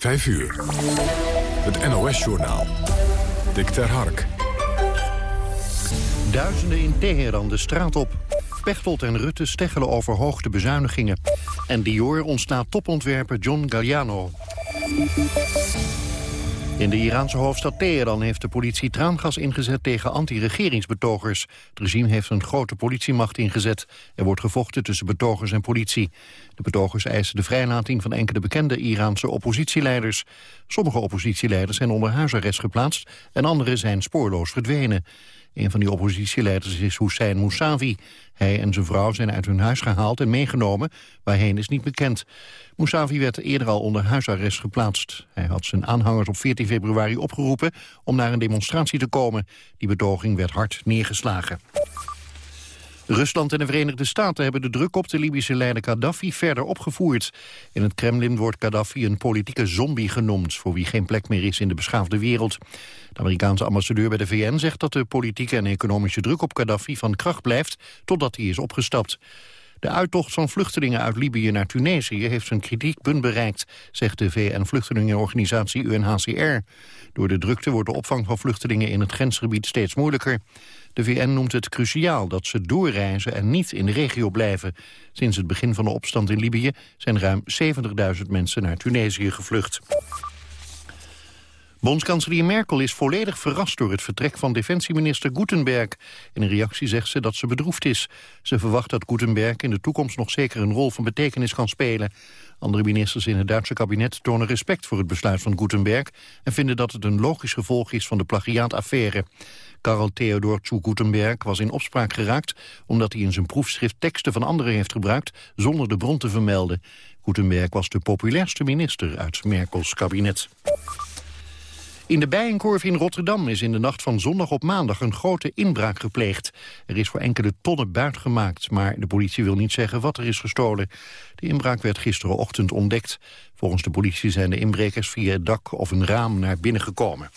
5 uur. Het NOS-journaal. Dick ter Hark. Duizenden in Teheran de straat op. Pechtold en Rutte steggelen over hoogte bezuinigingen. En Dior ontstaat topontwerper John Galliano. In de Iraanse hoofdstad Teheran heeft de politie traangas ingezet tegen anti-regeringsbetogers. Het regime heeft een grote politiemacht ingezet. Er wordt gevochten tussen betogers en politie. De betogers eisen de vrijlating van enkele bekende Iraanse oppositieleiders. Sommige oppositieleiders zijn onder huisarrest geplaatst en andere zijn spoorloos verdwenen. Een van die oppositieleiders is Hussein Mousavi. Hij en zijn vrouw zijn uit hun huis gehaald en meegenomen. Waarheen is niet bekend. Mousavi werd eerder al onder huisarrest geplaatst. Hij had zijn aanhangers op 14 februari opgeroepen om naar een demonstratie te komen. Die betoging werd hard neergeslagen. Rusland en de Verenigde Staten hebben de druk op de Libische leider Gaddafi verder opgevoerd. In het Kremlin wordt Gaddafi een politieke zombie genoemd, voor wie geen plek meer is in de beschaafde wereld. De Amerikaanse ambassadeur bij de VN zegt dat de politieke en economische druk op Gaddafi van kracht blijft totdat hij is opgestapt. De uittocht van vluchtelingen uit Libië naar Tunesië heeft zijn kritiekpunt bereikt, zegt de VN-vluchtelingenorganisatie UNHCR. Door de drukte wordt de opvang van vluchtelingen in het grensgebied steeds moeilijker. De VN noemt het cruciaal dat ze doorreizen en niet in de regio blijven. Sinds het begin van de opstand in Libië zijn ruim 70.000 mensen naar Tunesië gevlucht. Bondskanselier Merkel is volledig verrast door het vertrek van defensieminister Gutenberg. In een reactie zegt ze dat ze bedroefd is. Ze verwacht dat Gutenberg in de toekomst nog zeker een rol van betekenis kan spelen. Andere ministers in het Duitse kabinet tonen respect voor het besluit van Gutenberg... en vinden dat het een logisch gevolg is van de plagiaataffaire. Karl Theodor zu Gutenberg was in opspraak geraakt... omdat hij in zijn proefschrift teksten van anderen heeft gebruikt... zonder de bron te vermelden. Gutenberg was de populairste minister uit Merkels kabinet. In de Bijenkorf in Rotterdam is in de nacht van zondag op maandag een grote inbraak gepleegd. Er is voor enkele tonnen buit gemaakt, maar de politie wil niet zeggen wat er is gestolen. De inbraak werd gisterenochtend ontdekt. Volgens de politie zijn de inbrekers via het dak of een raam naar binnen gekomen.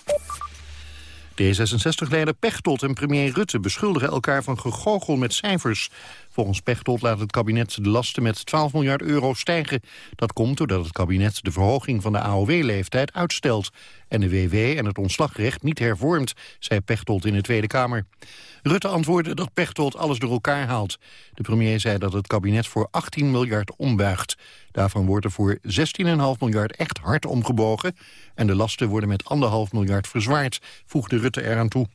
D66-leider Pechtold en premier Rutte beschuldigen elkaar van gegoochel met cijfers. Volgens Pechtold laat het kabinet de lasten met 12 miljard euro stijgen. Dat komt doordat het kabinet de verhoging van de AOW-leeftijd uitstelt... en de WW en het ontslagrecht niet hervormt, zei Pechtold in de Tweede Kamer. Rutte antwoordde dat Pechtold alles door elkaar haalt. De premier zei dat het kabinet voor 18 miljard ombuigt. Daarvan wordt er voor 16,5 miljard echt hard omgebogen... en de lasten worden met 1,5 miljard verzwaard, voegde Rutte eraan toe.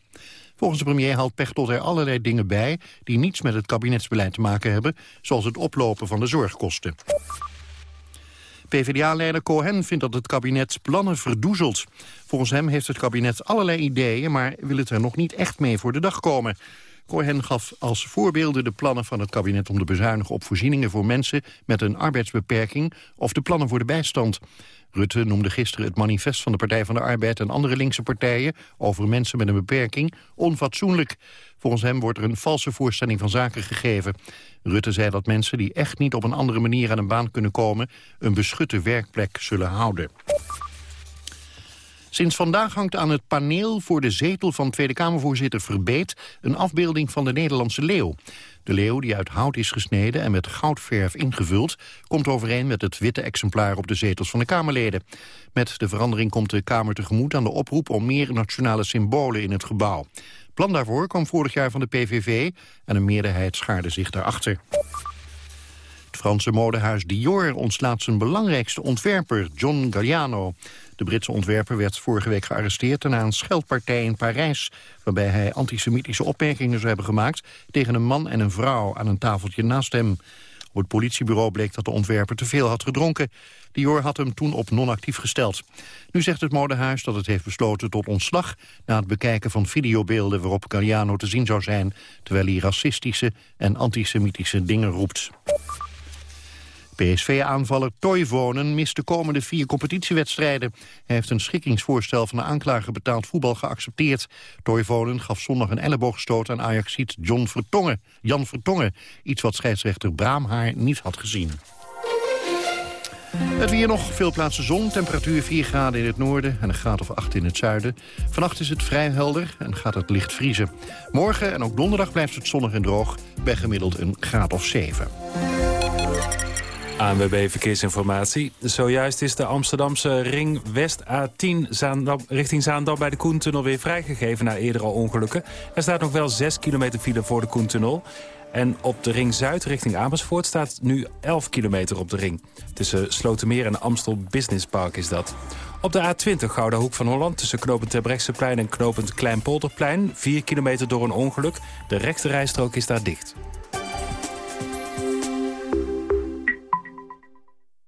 Volgens de premier haalt Pechtold er allerlei dingen bij... die niets met het kabinetsbeleid te maken hebben... zoals het oplopen van de zorgkosten. PvdA-leider Cohen vindt dat het kabinet plannen verdoezelt. Volgens hem heeft het kabinet allerlei ideeën... maar wil het er nog niet echt mee voor de dag komen. Cohen gaf als voorbeelden de plannen van het kabinet om te bezuinigen op voorzieningen voor mensen met een arbeidsbeperking of de plannen voor de bijstand. Rutte noemde gisteren het manifest van de Partij van de Arbeid en andere linkse partijen over mensen met een beperking onfatsoenlijk. Volgens hem wordt er een valse voorstelling van zaken gegeven. Rutte zei dat mensen die echt niet op een andere manier aan een baan kunnen komen een beschutte werkplek zullen houden. Sinds vandaag hangt aan het paneel voor de zetel van Tweede Kamervoorzitter Verbeet een afbeelding van de Nederlandse leeuw. De leeuw, die uit hout is gesneden en met goudverf ingevuld... komt overeen met het witte exemplaar op de zetels van de Kamerleden. Met de verandering komt de Kamer tegemoet aan de oproep... om meer nationale symbolen in het gebouw. Plan daarvoor kwam vorig jaar van de PVV... en een meerderheid schaarde zich daarachter. Het Franse modehuis Dior ontslaat zijn belangrijkste ontwerper, John Galliano. De Britse ontwerper werd vorige week gearresteerd... na een scheldpartij in Parijs... waarbij hij antisemitische opmerkingen zou hebben gemaakt... tegen een man en een vrouw aan een tafeltje naast hem. Op het politiebureau bleek dat de ontwerper te veel had gedronken. Dior had hem toen op non-actief gesteld. Nu zegt het modehuis dat het heeft besloten tot ontslag... na het bekijken van videobeelden waarop Galliano te zien zou zijn... terwijl hij racistische en antisemitische dingen roept. PSV-aanvaller Toivonen mist de komende vier competitiewedstrijden. Hij heeft een schikkingsvoorstel van de aanklager betaald voetbal geaccepteerd. Toivonen gaf zondag een elleboogstoot aan Ajaxiet John Vertongen, Jan Vertongen. Iets wat scheidsrechter Braamhaar niet had gezien. Het weer nog, veel plaatsen zon, temperatuur 4 graden in het noorden en een graad of 8 in het zuiden. Vannacht is het vrij helder en gaat het licht vriezen. Morgen en ook donderdag blijft het zonnig en droog, bij gemiddeld een graad of 7. ANWB Verkeersinformatie. Zojuist is de Amsterdamse Ring West A10 Zaandam, richting Zaandam bij de Koentunnel weer vrijgegeven na eerdere ongelukken. Er staat nog wel 6 kilometer file voor de Koentunnel. En op de Ring Zuid richting Amersfoort staat nu 11 kilometer op de ring. Tussen Slotermeer en Amstel Business Park is dat. Op de A20 Gouden Hoek van Holland tussen knopend Terbrechtseplein en knopend Kleinpolderplein... 4 kilometer door een ongeluk. De rechte rijstrook is daar dicht.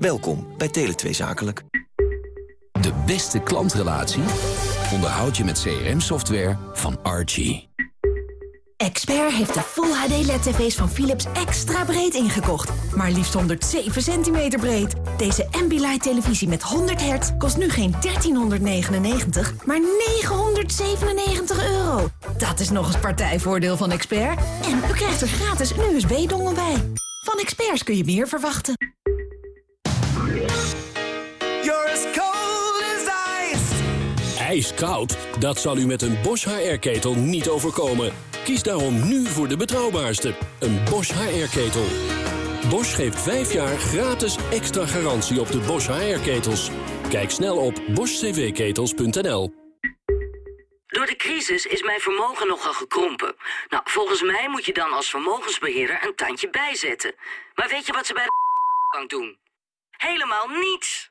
Welkom bij Tele2 Zakelijk. De beste klantrelatie onderhoud je met CRM-software van Archie. Expert heeft de Full HD LED-tv's van Philips extra breed ingekocht. Maar liefst 107 centimeter breed. Deze Ambilight televisie met 100 hertz kost nu geen 1399, maar 997 euro. Dat is nog eens partijvoordeel van Expert. En u krijgt er gratis een USB-dongel bij. Van Experts kun je meer verwachten. IJskoud? Dat zal u met een Bosch HR-ketel niet overkomen. Kies daarom nu voor de betrouwbaarste, een Bosch HR-ketel. Bosch geeft 5 jaar gratis extra garantie op de Bosch HR-ketels. Kijk snel op boschcvketels.nl. Door de crisis is mijn vermogen nogal gekrompen. Nou, volgens mij moet je dan als vermogensbeheerder een tandje bijzetten. Maar weet je wat ze bij de bank doen? Helemaal niets!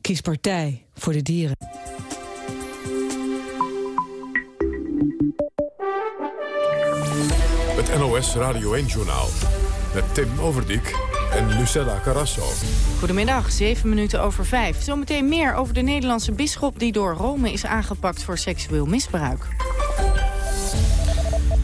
Kies partij voor de dieren. Het NOS Radio 1-journaal. Met Tim Overdijk en Lucella Carrasso. Goedemiddag, 7 minuten over 5. Zometeen meer over de Nederlandse bisschop die door Rome is aangepakt voor seksueel misbruik.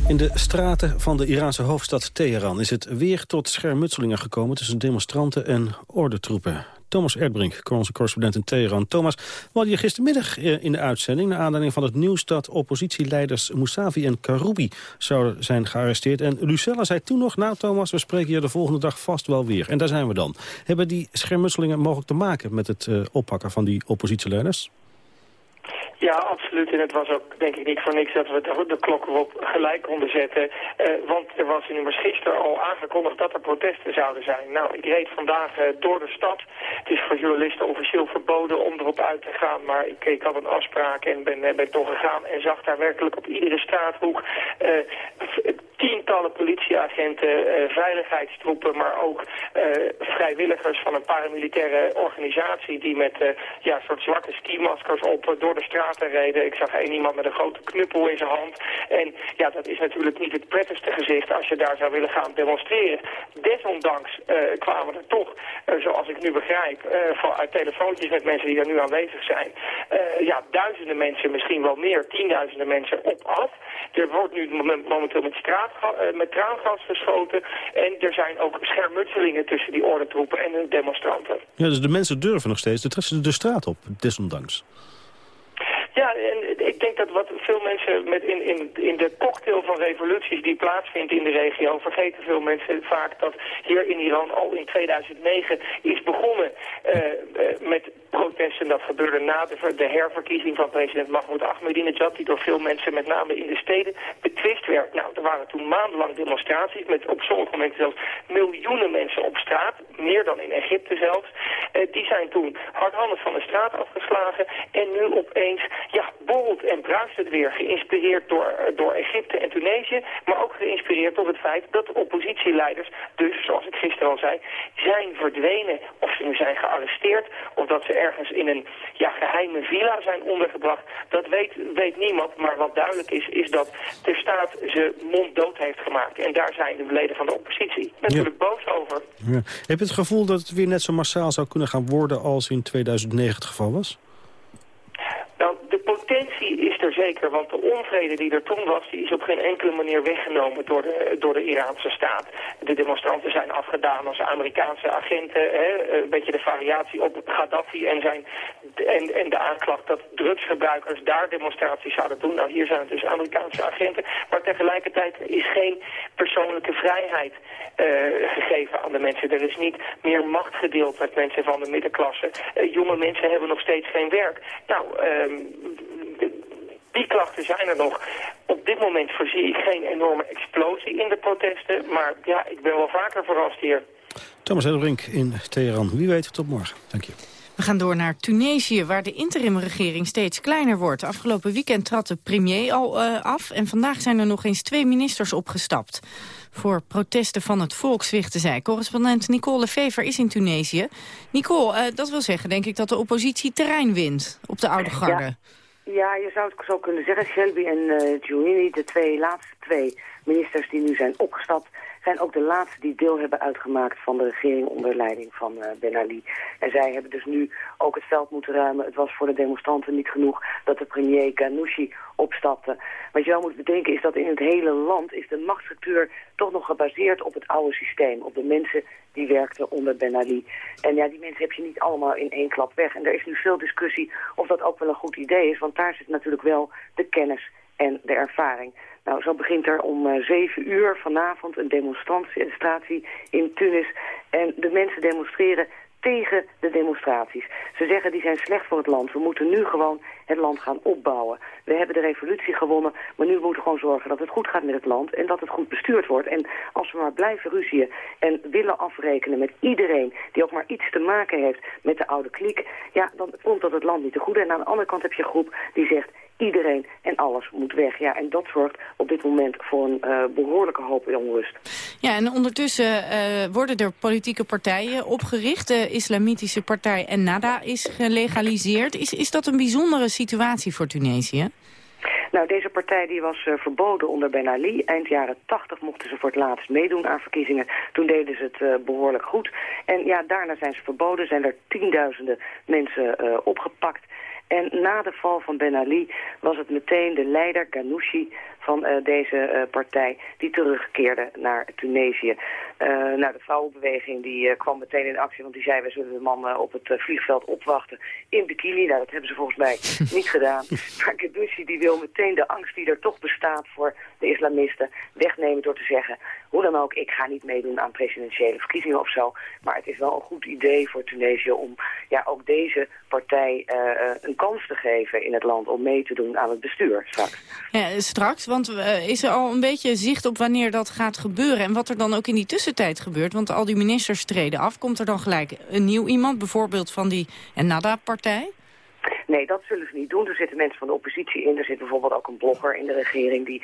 In de straten van de Iraanse hoofdstad Teheran is het weer tot schermutselingen gekomen tussen demonstranten en ordentroepen. Thomas Erdbrink, onze correspondent in Teheran. Thomas, we hadden je gistermiddag eh, in de uitzending... naar aanleiding van het nieuws dat oppositieleiders Mousavi en Karoubi zouden zijn gearresteerd. En Lucella zei toen nog, nou Thomas, we spreken je de volgende dag vast wel weer. En daar zijn we dan. Hebben die schermutselingen mogelijk te maken met het uh, oppakken van die oppositieleiders? Ja, absoluut. En het was ook denk ik niet voor niks dat we de, klok erop gelijk konden zetten. Uh, want er was immers gisteren al aangekondigd dat er protesten zouden zijn. Nou, ik reed vandaag uh, door de stad. Het is voor journalisten officieel verboden om erop uit te gaan. Maar ik, ik had een afspraak en ben, uh, ben toch gegaan en zag daar werkelijk op iedere straathoek tientallen politieagenten, veiligheidstroepen, maar ook vrijwilligers van een paramilitaire organisatie die met ja, soort zwarte skimaskers op door de straat reden. Ik zag één iemand met een grote knuppel in zijn hand. En ja, dat is natuurlijk niet het prettigste gezicht als je daar zou willen gaan demonstreren. Desondanks uh, kwamen er toch, uh, zoals ik nu begrijp, uh, uit telefoontjes met mensen die daar nu aanwezig zijn, ja, duizenden mensen, misschien wel meer, tienduizenden mensen op af. Er wordt nu momenteel met, straat, met traangas geschoten en er zijn ook schermutselingen tussen die ordentroepen en de demonstranten. Ja, dus de mensen durven nog steeds de, de straat op, desondanks. Ja, en ik denk dat wat veel mensen met in, in, in de cocktail van revoluties die plaatsvindt in de regio, vergeten veel mensen vaak dat hier in Iran al in 2009 is begonnen uh, uh, met protesten. Dat gebeurde na de, de herverkiezing van president Mahmoud Ahmadinejad, die door veel mensen, met name in de steden, betwist werd. Nou, er waren toen maandenlang demonstraties met op sommige momenten zelfs miljoenen mensen op straat, meer dan in Egypte zelfs. Uh, die zijn toen hardhandig van de straat afgeslagen en nu opeens ja, borrelt en bruist het weer. Geïnspireerd door, door Egypte en Tunesië, maar ook geïnspireerd door het feit dat oppositieleiders, dus zoals ik gisteren al zei, zijn verdwenen. Of ze nu zijn gearresteerd, of dat ze ergens in een ja, geheime villa zijn ondergebracht. Dat weet, weet niemand, maar wat duidelijk is, is dat de staat ze monddood heeft gemaakt. En daar zijn de leden van de oppositie natuurlijk boos over. Ja. Heb je het gevoel dat het weer net zo massaal zou kunnen gaan worden als in 2009 het geval was? Potentie er zeker, want de onvrede die er toen was, die is op geen enkele manier weggenomen door de, door de Iraanse staat. De demonstranten zijn afgedaan als Amerikaanse agenten, hè, een beetje de variatie op Gaddafi en, zijn, en, en de aanklacht dat drugsgebruikers daar demonstraties zouden doen. Nou, hier zijn het dus Amerikaanse agenten, maar tegelijkertijd is geen persoonlijke vrijheid uh, gegeven aan de mensen. Er is niet meer macht gedeeld met mensen van de middenklasse. Uh, jonge mensen hebben nog steeds geen werk. Nou, uh, die klachten zijn er nog. Op dit moment voorzie ik geen enorme explosie in de protesten. Maar ja, ik ben wel vaker verrast hier. Thomas Edelbrink in Teheran. Wie weet tot morgen. Dank je. We gaan door naar Tunesië, waar de interimregering steeds kleiner wordt. Afgelopen weekend trad de premier al uh, af... en vandaag zijn er nog eens twee ministers opgestapt. Voor protesten van het volk, zwichten zij. Correspondent Nicole Fever is in Tunesië. Nicole, uh, dat wil zeggen, denk ik, dat de oppositie terrein wint op de oude garde. Ja. Ja, je zou het zo kunnen zeggen. Shelby en uh, de twee laatste twee ministers die nu zijn opgestapt zijn ook de laatste die deel hebben uitgemaakt van de regering onder leiding van uh, Ben Ali. En zij hebben dus nu ook het veld moeten ruimen. Het was voor de demonstranten niet genoeg dat de premier Ghanouchi opstapte. Wat je wel moet bedenken is dat in het hele land is de machtsstructuur toch nog gebaseerd op het oude systeem. Op de mensen die werkten onder Ben Ali. En ja, die mensen heb je niet allemaal in één klap weg. En er is nu veel discussie of dat ook wel een goed idee is. Want daar zit natuurlijk wel de kennis en de ervaring. Nou, zo begint er om uh, zeven uur vanavond een demonstratie in Tunis. En de mensen demonstreren tegen de demonstraties. Ze zeggen die zijn slecht voor het land. We moeten nu gewoon het land gaan opbouwen. We hebben de revolutie gewonnen, maar nu moeten we gewoon zorgen dat het goed gaat met het land en dat het goed bestuurd wordt. En als we maar blijven ruzien en willen afrekenen met iedereen die ook maar iets te maken heeft met de oude kliek, ja, dan komt dat het land niet te goede. En aan de andere kant heb je een groep die zegt iedereen en alles moet weg. Ja, en dat zorgt op dit moment voor een uh, behoorlijke hoop onrust. Ja, en ondertussen uh, worden er politieke partijen opgericht. De islamitische partij Ennada is gelegaliseerd. Is, is dat een bijzondere situatie voor Tunesië? Nou, deze partij die was uh, verboden onder Ben Ali. Eind jaren 80 mochten ze voor het laatst meedoen aan verkiezingen. Toen deden ze het uh, behoorlijk goed. En ja, daarna zijn ze verboden. Zijn er tienduizenden mensen uh, opgepakt. En na de val van Ben Ali was het meteen de leider Ghanouchi van uh, deze uh, partij die terugkeerde naar Tunesië. Uh, nou, de vrouwenbeweging die kwam meteen in actie, want die zei... we zullen de man op het vliegveld opwachten in bikini. Nou, dat hebben ze volgens mij niet gedaan. Maar Gaddafi die wil meteen de angst die er toch bestaat voor de islamisten wegnemen door te zeggen... hoe dan ook, ik ga niet meedoen aan presidentiële verkiezingen of zo. Maar het is wel een goed idee voor Tunesië om ja, ook deze partij een kans te geven in het land... om mee te doen aan het bestuur straks. Ja, straks, want uh, is er al een beetje zicht op wanneer dat gaat gebeuren... en wat er dan ook in die tussentijd gebeurt? Want al die ministers treden af. Komt er dan gelijk een nieuw iemand, bijvoorbeeld van die Ennada-partij? Nee, dat zullen ze niet doen. Er zitten mensen van de oppositie in. Er zit bijvoorbeeld ook een blogger in de regering. Die,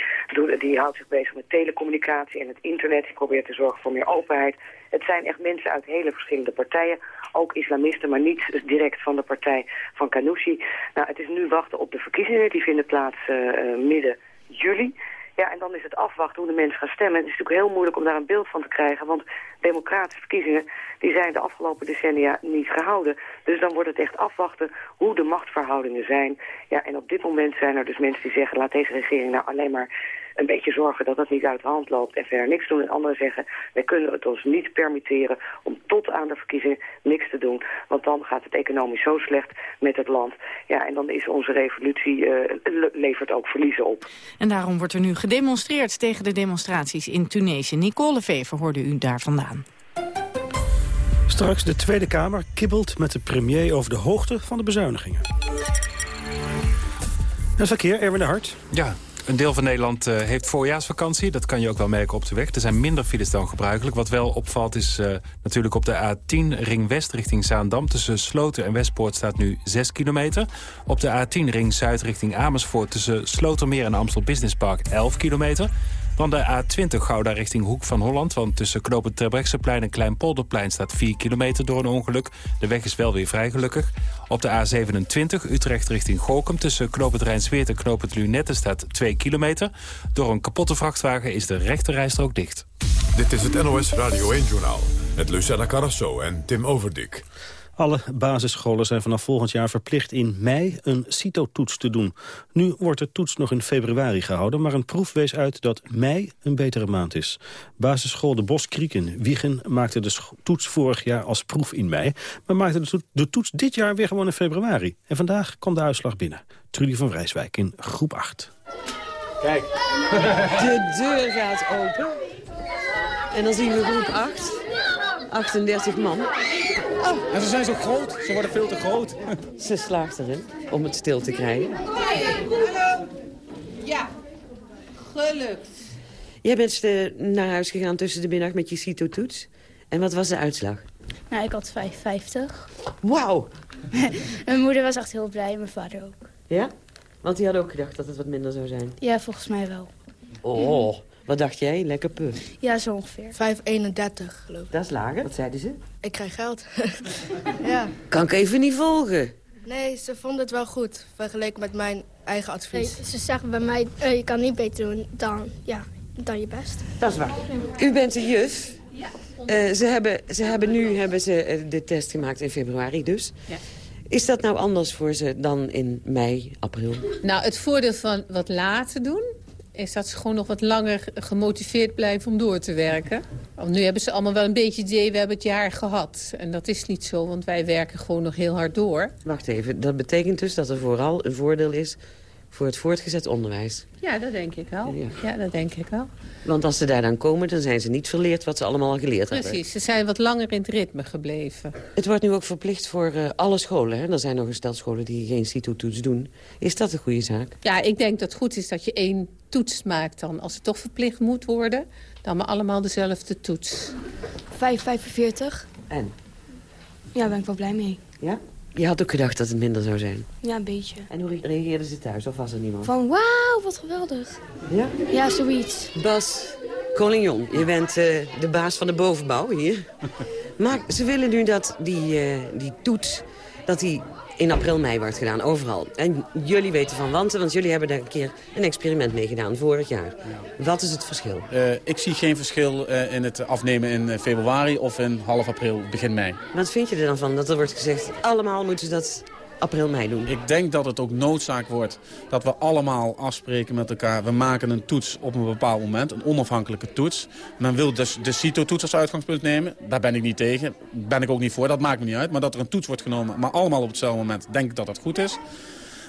die houdt zich bezig met telecommunicatie en het internet. Die probeert te zorgen voor meer openheid. Het zijn echt mensen uit hele verschillende partijen. Ook islamisten, maar niet direct van de partij van Kanouchi. Nou, het is nu wachten op de verkiezingen. Die vinden plaats uh, midden juli. Ja, en dan is het afwachten hoe de mensen gaan stemmen. Het is natuurlijk heel moeilijk om daar een beeld van te krijgen, want democratische verkiezingen die zijn de afgelopen decennia niet gehouden. Dus dan wordt het echt afwachten hoe de machtsverhoudingen zijn. Ja, en op dit moment zijn er dus mensen die zeggen, laat deze regering nou alleen maar een beetje zorgen dat dat niet uit de hand loopt en verder niks doen. En anderen zeggen, wij kunnen het ons niet permitteren om tot aan de verkiezingen niks te doen. Want dan gaat het economisch zo slecht met het land. Ja, en dan is onze revolutie, uh, levert ook verliezen op. En daarom wordt er nu gedemonstreerd tegen de demonstraties in Tunesië. Nicole Vever hoorde u daar vandaan. Straks de Tweede Kamer kibbelt met de premier over de hoogte van de bezuinigingen. Het verkeer, Erwin de Hart. Ja, Een deel van Nederland uh, heeft voorjaarsvakantie. Dat kan je ook wel merken op de weg. Er zijn minder files dan gebruikelijk. Wat wel opvalt is uh, natuurlijk op de A10 Ring West richting Zaandam. Tussen Sloten en Westpoort staat nu 6 kilometer. Op de A10 Ring Zuid richting Amersfoort... tussen Slotermeer en Amstel Business Park 11 kilometer. Dan de A20 Gouda richting Hoek van Holland. Want tussen knopen Terbrechtseplein en Kleinpolderplein staat 4 kilometer door een ongeluk. De weg is wel weer vrij gelukkig. Op de A27 Utrecht richting Gorkum tussen knooppunt Rijnsweert en knooppunt Lunette staat 2 kilometer. Door een kapotte vrachtwagen is de rechterrijstrook dicht. Dit is het NOS Radio 1-journaal met Lucella Carrasso en Tim Overdik. Alle basisscholen zijn vanaf volgend jaar verplicht in mei een CITO-toets te doen. Nu wordt de toets nog in februari gehouden, maar een proef wees uit dat mei een betere maand is. Basisschool De Boskriek in Wiegen maakte de toets vorig jaar als proef in mei, maar maakte de, toets dit jaar weer gewoon in februari. En vandaag kwam de uitslag binnen. Trudy van Rijswijk in groep 8. Kijk. De deur gaat open. En dan zien we groep 8. 38 man. Oh. En ze zijn zo groot, ze worden veel te groot. Ze slaagt erin om het stil te krijgen. Hallo. Ja, gelukt. Jij bent uh, naar huis gegaan tussen de middag met je CITO-toets. En wat was de uitslag? Nou, ik had 550. Wauw. mijn moeder was echt heel blij mijn vader ook. Ja? Want die had ook gedacht dat het wat minder zou zijn. Ja, volgens mij wel. Oh, wat dacht jij? Lekker puur. Ja, zo ongeveer. 531, geloof ik. Dat is lager. Wat zeiden ze? Ik krijg geld. ja. Kan ik even niet volgen? Nee, ze vonden het wel goed, vergeleken met mijn eigen advies. Nee, ze zeggen bij mij, uh, je kan niet beter doen dan, ja, dan je best. Dat is waar. U bent de juf. Ja. Uh, ze hebben, ze hebben nu hebben ze eh, de test gemaakt in februari dus. Ja. Is dat nou anders voor ze dan in mei, april? Nou, het voordeel van wat later doen is dat ze gewoon nog wat langer gemotiveerd blijven om door te werken. Want nu hebben ze allemaal wel een beetje idee, we hebben het jaar gehad. En dat is niet zo, want wij werken gewoon nog heel hard door. Wacht even, dat betekent dus dat er vooral een voordeel is voor het voortgezet onderwijs. Ja, dat denk ik wel. Ja. ja. dat denk ik wel. Want als ze daar dan komen, dan zijn ze niet verleerd wat ze allemaal al geleerd Precies, hebben. Precies, ze zijn wat langer in het ritme gebleven. Het wordt nu ook verplicht voor uh, alle scholen. Hè? Er zijn nog een stel scholen die geen CITO-toets doen. Is dat een goede zaak? Ja, ik denk dat het goed is dat je één toets maakt dan. Als het toch verplicht moet worden, dan maar allemaal dezelfde toets. 5,45. En? Ja, daar ben ik wel blij mee. Ja? Je had ook gedacht dat het minder zou zijn? Ja, een beetje. En hoe reageerden ze thuis? Of was er niemand? Van wauw, wat geweldig. Ja? Ja, zoiets. Bas Collignon, je bent uh, de baas van de bovenbouw hier. maar ze willen nu dat die, uh, die toets dat die in april, mei wordt gedaan, overal. En jullie weten van wanten, want jullie hebben daar een keer een experiment mee gedaan, vorig jaar. Wat is het verschil? Uh, ik zie geen verschil uh, in het afnemen in februari of in half april, begin mei. Wat vind je er dan van dat er wordt gezegd, allemaal moeten ze dat april, mei doen? Ik denk dat het ook noodzaak wordt dat we allemaal afspreken met elkaar. We maken een toets op een bepaald moment, een onafhankelijke toets. Men wil dus de CITO-toets als uitgangspunt nemen. Daar ben ik niet tegen. Ben ik ook niet voor, dat maakt me niet uit. Maar dat er een toets wordt genomen, maar allemaal op hetzelfde moment, denk ik dat dat goed is.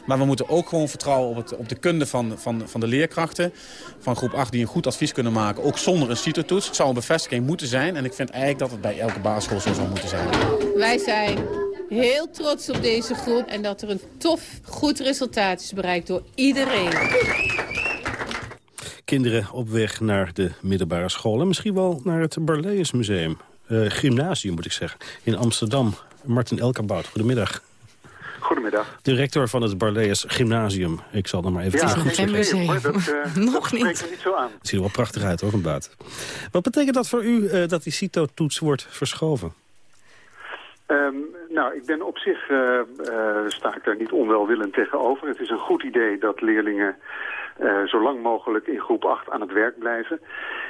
Maar we moeten ook gewoon vertrouwen op, het, op de kunde van, van, van de leerkrachten. Van groep 8 die een goed advies kunnen maken. Ook zonder een CITO-toets. Het zou een bevestiging moeten zijn. En ik vind eigenlijk dat het bij elke basisschool zo zou moeten zijn. Wij zijn heel trots op deze groep. En dat er een tof, goed resultaat is bereikt door iedereen. Kinderen op weg naar de middelbare school. En misschien wel naar het Barlees Museum. Uh, gymnasium moet ik zeggen. In Amsterdam. Martin Elkabout, goedemiddag. Goedemiddag. Directeur van het Barlees Gymnasium. Ik zal er maar even ja, goed zeggen. Museum, dat, uh, Nog dat niet. niet zo aan. Het ziet er wel prachtig uit hoor, van buiten. Wat betekent dat voor u uh, dat die CITO-toets wordt verschoven? Um, nou, ik ben op zich, uh, uh, sta ik daar niet onwelwillend tegenover. Het is een goed idee dat leerlingen uh, zo lang mogelijk in groep 8 aan het werk blijven.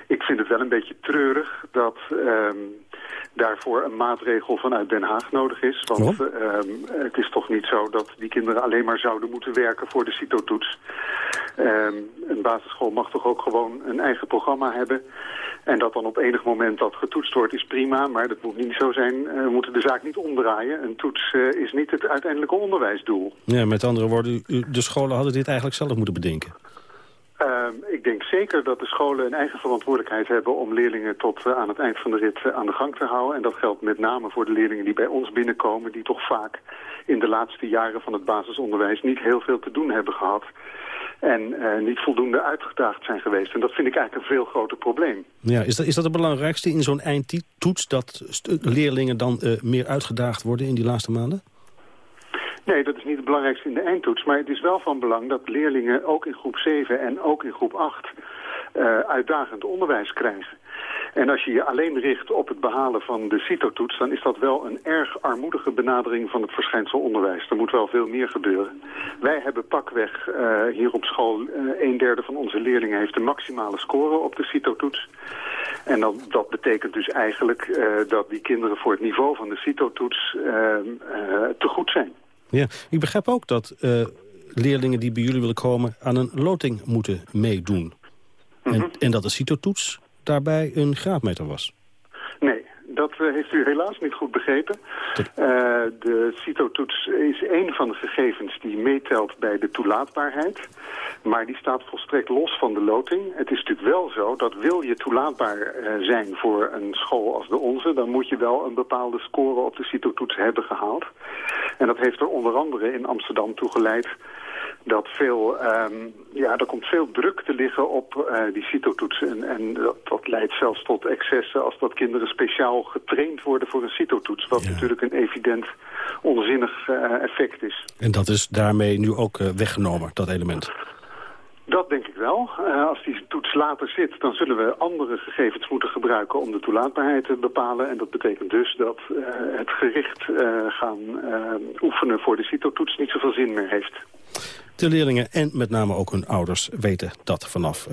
Ik vind het wel een beetje treurig dat um, daarvoor een maatregel vanuit Den Haag nodig is. Want um, het is toch niet zo dat die kinderen alleen maar zouden moeten werken voor de CITO-toets. Een basisschool mag toch ook gewoon een eigen programma hebben... En dat dan op enig moment dat getoetst wordt is prima, maar dat moet niet zo zijn. Uh, we moeten de zaak niet omdraaien. Een toets uh, is niet het uiteindelijke onderwijsdoel. Ja, met andere woorden, de scholen hadden dit eigenlijk zelf moeten bedenken. Uh, ik denk zeker dat de scholen een eigen verantwoordelijkheid hebben om leerlingen tot uh, aan het eind van de rit aan de gang te houden. En dat geldt met name voor de leerlingen die bij ons binnenkomen, die toch vaak in de laatste jaren van het basisonderwijs niet heel veel te doen hebben gehad. En eh, niet voldoende uitgedaagd zijn geweest. En dat vind ik eigenlijk een veel groter probleem. Ja, is, dat, is dat het belangrijkste in zo'n eindtoets... dat leerlingen dan uh, meer uitgedaagd worden in die laatste maanden? Nee, dat is niet het belangrijkste in de eindtoets. Maar het is wel van belang dat leerlingen ook in groep 7 en ook in groep 8... Uh, uitdagend onderwijs krijgen. En als je je alleen richt op het behalen van de CITO-toets... dan is dat wel een erg armoedige benadering van het verschijnsel onderwijs. Er moet wel veel meer gebeuren. Wij hebben pakweg uh, hier op school... Uh, een derde van onze leerlingen heeft de maximale score op de CITO-toets. En dan, dat betekent dus eigenlijk uh, dat die kinderen voor het niveau van de CITO-toets te goed zijn. Ja, ik begrijp ook dat leerlingen die bij jullie willen komen... aan een loting moeten meedoen. En, mm -hmm. en dat de CITO-toets daarbij een graadmeter was. Nee, dat uh, heeft u helaas niet goed begrepen. Uh, de CITO-toets is een van de gegevens die meetelt bij de toelaatbaarheid. Maar die staat volstrekt los van de loting. Het is natuurlijk wel zo dat wil je toelaatbaar uh, zijn voor een school als de onze... dan moet je wel een bepaalde score op de CITO-toets hebben gehaald. En dat heeft er onder andere in Amsterdam toe geleid dat veel, um, ja, er komt veel druk te liggen op uh, die CITO-toetsen. En, en dat, dat, leidt zelfs tot excessen als dat kinderen speciaal getraind worden voor een CITO-toets. Wat ja. natuurlijk een evident onzinnig uh, effect is. En dat is daarmee nu ook uh, weggenomen, dat element? Dat denk ik wel. Uh, als die toets later zit, dan zullen we andere gegevens moeten gebruiken om de toelaatbaarheid te bepalen. En dat betekent dus dat uh, het gericht uh, gaan oefenen voor de CITO-toets niet zoveel zin meer heeft. De leerlingen en met name ook hun ouders weten dat vanaf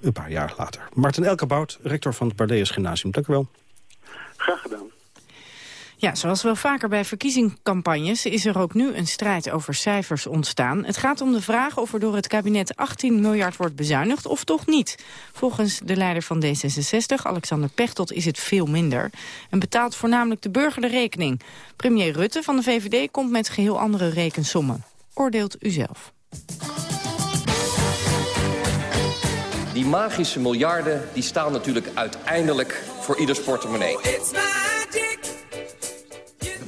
een paar jaar later. Martin Elkebout, rector van het Bardeus Gymnasium. Dank u wel. Graag gedaan. Ja, zoals wel vaker bij verkiezingscampagnes is er ook nu een strijd over cijfers ontstaan. Het gaat om de vraag of er door het kabinet 18 miljard wordt bezuinigd of toch niet. Volgens de leider van D66, Alexander Pechtold, is het veel minder. En betaalt voornamelijk de burger de rekening. Premier Rutte van de VVD komt met geheel andere rekensommen. Oordeelt u zelf. Die magische miljarden die staan natuurlijk uiteindelijk voor ieders portemonnee.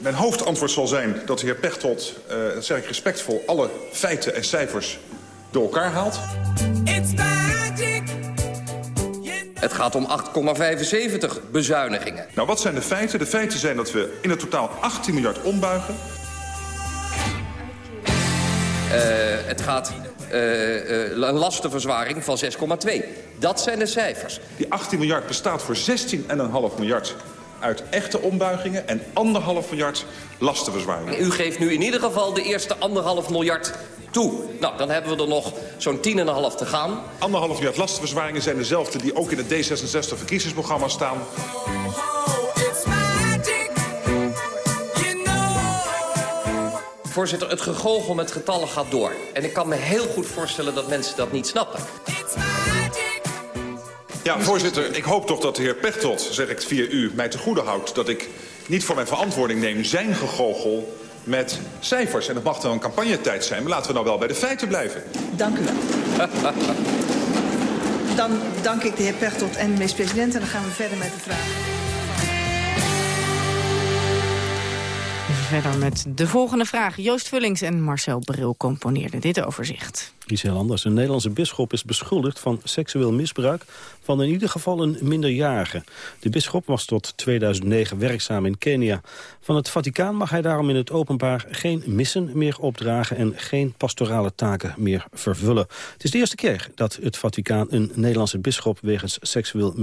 Mijn hoofdantwoord zal zijn dat de heer Pechtold, uh, dat zeg ik respectvol... alle feiten en cijfers door elkaar haalt. Het gaat om 8,75 bezuinigingen. Nou, wat zijn de feiten? De feiten zijn dat we in het totaal 18 miljard ombuigen. Uh, het gaat uh, uh, een lastenverzwaring van 6,2. Dat zijn de cijfers. Die 18 miljard bestaat voor 16,5 miljard uit echte ombuigingen en anderhalf miljard lastenverzwaringen. U geeft nu in ieder geval de eerste anderhalf miljard toe. Nou, dan hebben we er nog zo'n 10,5 te gaan. Anderhalf miljard lastenverzwaringen zijn dezelfde die ook in het D66-verkiezingsprogramma staan. Voorzitter, het gegogel met getallen gaat door. En ik kan me heel goed voorstellen dat mensen dat niet snappen. Ja, voorzitter, ik hoop toch dat de heer Pechtold, zeg ik via u, mij te goede houdt... dat ik niet voor mijn verantwoording neem zijn gegogel met cijfers. En dat mag dan een campagnetijd zijn, maar laten we nou wel bij de feiten blijven. Dank u wel. dan dank ik de heer Pechtold en de minister-president... en dan gaan we verder met de vraag. verder met de volgende vraag. Joost Vullings en Marcel Bril componeerden dit overzicht. Iets heel anders. Een Nederlandse bisschop is beschuldigd van seksueel misbruik van in ieder geval een minderjarige. De bisschop was tot 2009 werkzaam in Kenia. Van het Vaticaan mag hij daarom in het openbaar geen missen meer opdragen en geen pastorale taken meer vervullen. Het is de eerste keer dat het Vaticaan een Nederlandse bisschop wegens seksueel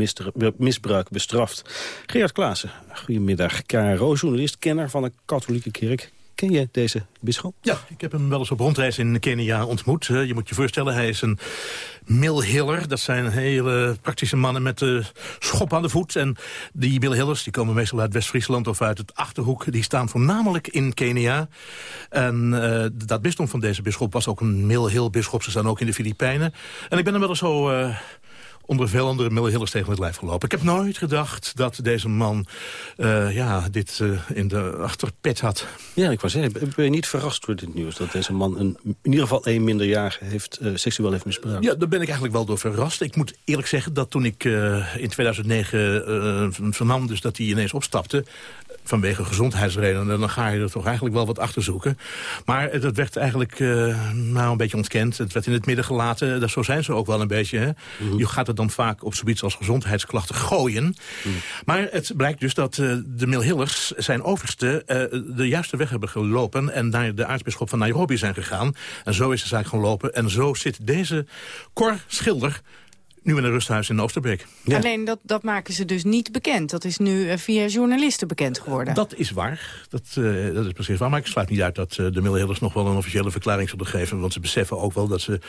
misbruik bestraft. Gerard Klaassen, goedemiddag. KRO, journalist, kenner van de katholieke kerk. Ken je deze bisschop? Ja, ik heb hem wel eens op rondreis in Kenia ontmoet. Je moet je voorstellen, hij is een millhiller. Dat zijn hele praktische mannen met de schop aan de voet. En die millhillers die komen meestal uit West-Friesland of uit het Achterhoek. Die staan voornamelijk in Kenia. En uh, dat bisdom van deze bisschop was ook een millhill-bisschop. Ze staan ook in de Filipijnen. En ik ben hem wel eens zo... Uh, onder veel andere Hillers tegen het lijf gelopen. Ik heb nooit gedacht dat deze man uh, ja, dit uh, in de achterpet had. Ja, ik was zeggen, ben je niet verrast door dit nieuws... dat deze man een, in ieder geval één minderjarige heeft, uh, seksueel heeft misbruikt? Ja, daar ben ik eigenlijk wel door verrast. Ik moet eerlijk zeggen dat toen ik in 2009 vernam dus dat hij ineens opstapte vanwege gezondheidsredenen... dan ga je er toch eigenlijk wel wat achter zoeken. Maar dat werd eigenlijk nou een beetje ontkend. Het werd in het midden gelaten. Dat, zo zijn ze ook wel een beetje. Hè? Mhm. Je gaat het dan vaak op zoiets als gezondheidsklachten gooien. Mhm. Maar het blijkt dus dat uh, de Milhillers, zijn overste... Uh, de juiste weg hebben gelopen... en naar de aartsbisschop van Nairobi zijn gegaan. En zo is de zaak gelopen. En zo zit deze Cor Schilder nu in een rusthuis in Oosterbeek. Alleen dat, dat maken ze dus niet bekend. Dat is nu uh, via journalisten bekend geworden. Dat is waar. Dat, uh, dat is precies waar. Maar ik sluit niet uit dat uh, de Millhillers nog wel een officiële verklaring zullen geven. Want ze beseffen ook wel dat ze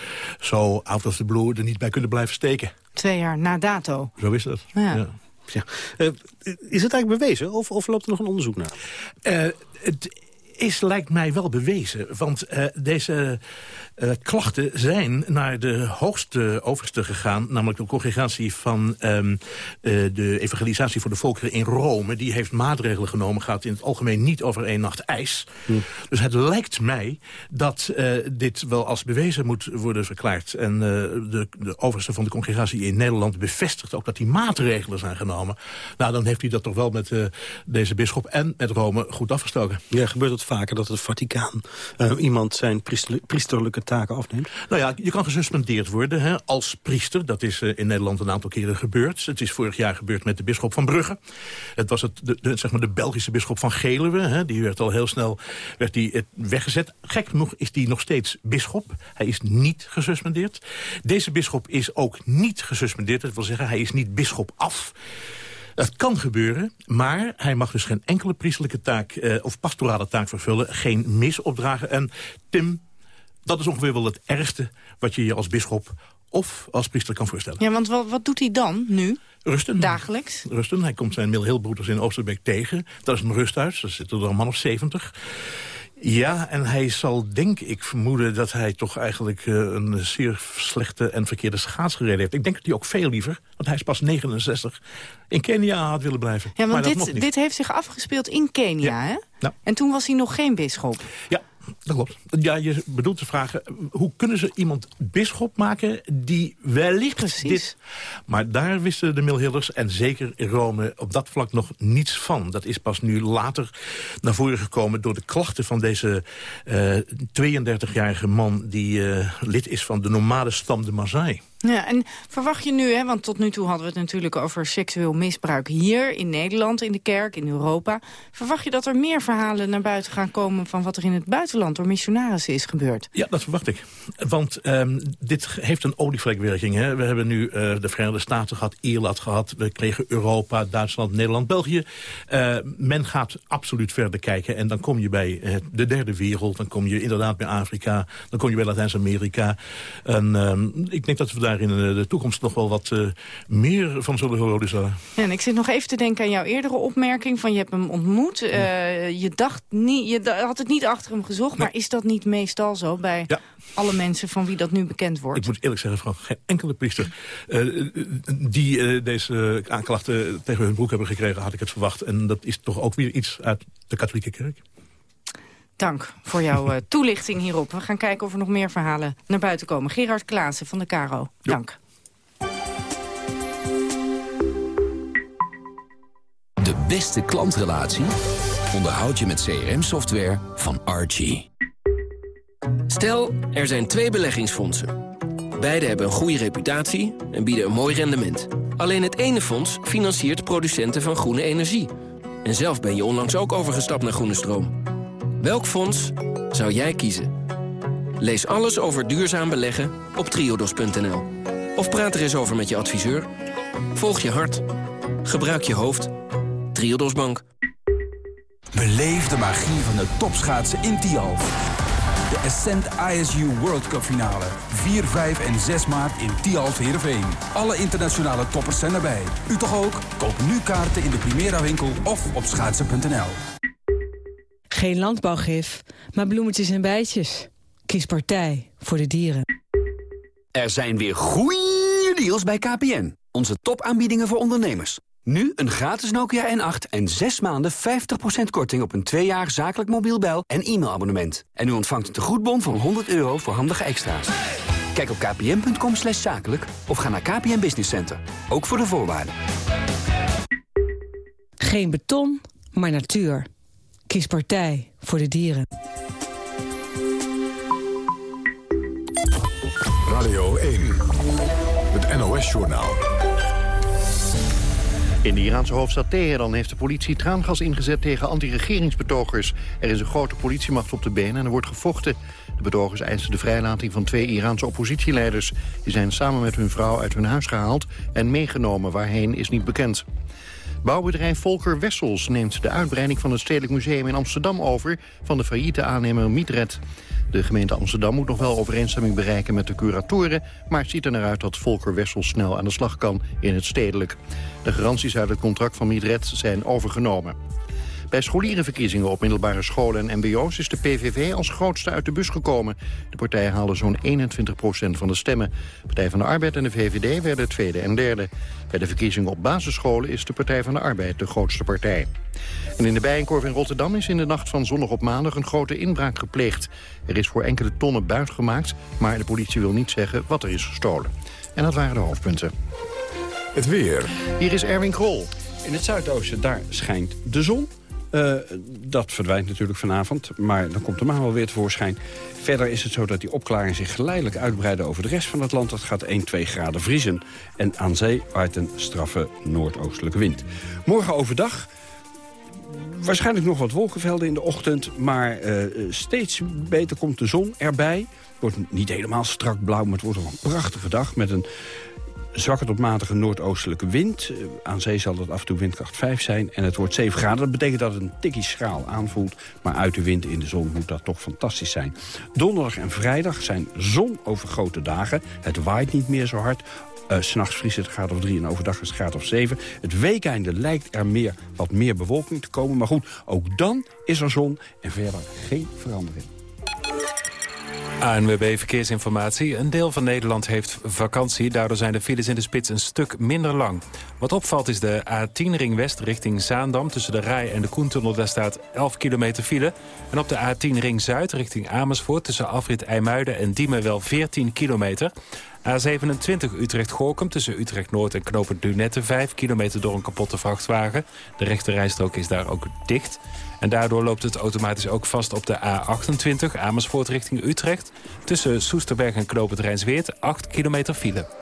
zo out of the blue er niet bij kunnen blijven steken. Twee jaar na dato. Zo is dat. Ja. ja. ja. is het eigenlijk bewezen of, of loopt er nog een onderzoek naar? het is, lijkt mij wel bewezen. Want deze uh, klachten zijn naar de hoogste overste gegaan... namelijk de congregatie van um, uh, de evangelisatie voor de volkeren in Rome. Die heeft maatregelen genomen, gaat in het algemeen niet over één nacht ijs. Hm. Dus het lijkt mij dat dit wel als bewezen moet worden verklaard. En de, de overste van de congregatie in Nederland bevestigt ook dat die maatregelen zijn genomen. Nou, dan heeft hij dat toch wel met deze bisschop en met Rome goed afgestoken. Ja, gebeurt vaker dat het Vaticaan iemand zijn priesterlijke taken afneemt? Nou ja, je kan gesuspendeerd worden hè, als priester. Dat is uh, in Nederland een aantal keren gebeurd. Het is vorig jaar gebeurd met de bisschop van Brugge. Het was het, de, zeg maar de Belgische bisschop van Geluwe. Hè, die werd al heel snel werd die, weggezet. Gek genoeg is die nog steeds bisschop. Hij is niet gesuspendeerd. Deze bisschop is ook niet gesuspendeerd. Dat wil zeggen, hij is niet bisschop af. Dat kan gebeuren, maar hij mag dus geen enkele priestelijke taak... Eh, of pastorale taak vervullen, geen mis opdragen. En Tim dat is ongeveer wel het ergste wat je je als bischop of als priester kan voorstellen. Ja, want wat, wat doet hij dan nu? Rusten. Dagelijks? Rusten. Hij komt zijn milheelbroeders in Oosterbeek tegen. Dat is een rusthuis. Daar zitten er een man of zeventig. Ja, en hij zal, denk ik, vermoeden dat hij toch eigenlijk uh, een zeer slechte en verkeerde schaats gereden heeft. Ik denk dat hij ook veel liever, want hij is pas 69, in Kenia had willen blijven. Ja, want dit, dit heeft zich afgespeeld in Kenia, hè? Ja. En toen was hij nog geen bisschop. Ja, dat klopt. Ja, je bedoelt te vragen, hoe kunnen ze iemand bisschop maken die wellicht Precies. dit... Maar daar wisten de Milhillers en zeker in Rome op dat vlak nog niets van. Dat is pas nu later naar voren gekomen door de klachten van deze uh, eh, 32-jarige man... die uh, lid is van de nomade stam de Maasai. Ja, en verwacht je nu, hè, want tot nu toe hadden we het natuurlijk over seksueel misbruik hier in Nederland, in de kerk, in Europa. Verwacht je dat er meer verhalen naar buiten gaan komen van wat er in het buitenland door missionarissen is gebeurd? Ja, dat verwacht ik. Want um, dit heeft een olievlekwerking. Hè. We hebben nu uh, de Verenigde Staten gehad, Ierland gehad, we kregen Europa, Duitsland, Nederland, België. Uh, men gaat absoluut verder kijken en dan kom je bij uh, de derde wereld, dan kom je inderdaad bij Afrika, dan kom je bij Latijns-Amerika. En um, ik denk dat we daar in eh, de toekomst nog wel wat uh, meer van zullen horen. Dus, en ik zit nog even te denken aan jouw eerdere opmerking van je hebt hem ontmoet. Uh, je, dacht niet, je had het niet achter hem gezocht, maar is dat niet meestal zo bij ja. alle mensen van wie dat nu bekend wordt? Ik moet eerlijk zeggen, Frank, geen enkele priester die deze aanklachten tegen hun broek hebben gekregen, had ik het verwacht. En dat is toch ook weer iets uit de katholieke kerk. Dank voor jouw uh, toelichting hierop. We gaan kijken of er nog meer verhalen naar buiten komen. Gerard Klaassen van de Caro, dank. De beste klantrelatie onderhoud je met CRM-software van Archie. Stel, er zijn twee beleggingsfondsen. Beide hebben een goede reputatie en bieden een mooi rendement. Alleen het ene fonds financiert producenten van groene energie. En zelf ben je onlangs ook overgestapt naar groene stroom. Welk fonds zou jij kiezen? Lees alles over duurzaam beleggen op triodos.nl. Of praat er eens over met je adviseur. Volg je hart. Gebruik je hoofd. Triodos Bank. Beleef de magie van de topschaatsen in Tialf. De Ascent ISU World Cup finale. 4, 5 en 6 maart in Tialf Heerenveen. Alle internationale toppers zijn erbij. U toch ook? Koop nu kaarten in de Primera winkel of op schaatsen.nl. Geen landbouwgif, maar bloemetjes en bijtjes. Kies partij voor de dieren. Er zijn weer goeie deals bij KPN. Onze topaanbiedingen voor ondernemers. Nu een gratis Nokia N8 en 6 maanden 50% korting op een 2 jaar zakelijk mobiel bel- en e-mailabonnement. En u ontvangt een tegoedbon van 100 euro voor handige extra's. Kijk op kpn.com slash zakelijk of ga naar KPN Business Center. Ook voor de voorwaarden. Geen beton, maar natuur. Kies partij voor de dieren. Radio 1, het NOS-journaal. In de Iraanse hoofdstad Teheran heeft de politie traangas ingezet tegen anti-regeringsbetogers. Er is een grote politiemacht op de benen en er wordt gevochten. De betogers eisen de vrijlating van twee Iraanse oppositieleiders. Die zijn samen met hun vrouw uit hun huis gehaald en meegenomen. Waarheen is niet bekend. Bouwbedrijf Volker Wessels neemt de uitbreiding van het Stedelijk Museum in Amsterdam over van de failliete aannemer Mietred. De gemeente Amsterdam moet nog wel overeenstemming bereiken met de curatoren... maar het ziet er naar uit dat Volker Wessels snel aan de slag kan in het stedelijk. De garanties uit het contract van Mietred zijn overgenomen. Bij scholierenverkiezingen op middelbare scholen en mbo's... is de PVV als grootste uit de bus gekomen. De partijen haalden zo'n 21% van de stemmen. Partij van de Arbeid en de VVD werden tweede en derde. Bij de verkiezingen op basisscholen is de Partij van de Arbeid de grootste partij. En in de Bijenkorf in Rotterdam is in de nacht van zondag op maandag... een grote inbraak gepleegd. Er is voor enkele tonnen buit gemaakt... maar de politie wil niet zeggen wat er is gestolen. En dat waren de hoofdpunten. Het weer. Hier is Erwin Krol. In het zuidoosten, daar schijnt de zon. Uh, dat verdwijnt natuurlijk vanavond, maar dan komt de maan wel weer tevoorschijn. Verder is het zo dat die opklaringen zich geleidelijk uitbreiden over de rest van het land. Dat gaat 1, 2 graden vriezen. En aan zee waait een straffe noordoostelijke wind. Morgen overdag waarschijnlijk nog wat wolkenvelden in de ochtend... maar uh, steeds beter komt de zon erbij. Het wordt niet helemaal strak blauw, maar het wordt nog een prachtige dag... met een zwakke tot matige noordoostelijke wind. Uh, aan zee zal dat af en toe windkracht 5 zijn. En het wordt 7 graden. Dat betekent dat het een tikkie schraal aanvoelt. Maar uit de wind in de zon moet dat toch fantastisch zijn. Donderdag en vrijdag zijn zonovergrote dagen. Het waait niet meer zo hard. Uh, S'nachts vriest het graad of 3 en overdag is het graad of 7. Het weekeinde lijkt er meer, wat meer bewolking te komen. Maar goed, ook dan is er zon en verder geen verandering. ANWB Verkeersinformatie. Een deel van Nederland heeft vakantie. Daardoor zijn de files in de spits een stuk minder lang. Wat opvalt is de A10 Ring West richting Zaandam. Tussen de Rij en de Koentunnel daar staat 11 kilometer file. En op de A10 Ring Zuid richting Amersfoort... tussen Afrit IJmuiden en Diemen wel 14 kilometer. A27 Utrecht-Gorkum tussen Utrecht-Noord en Knopend Lunette... 5 kilometer door een kapotte vrachtwagen. De rechterrijstrook is daar ook dicht. En daardoor loopt het automatisch ook vast op de A28 Amersfoort richting Utrecht. Tussen Soesterberg en Knopend Rijnsweert 8 kilometer file.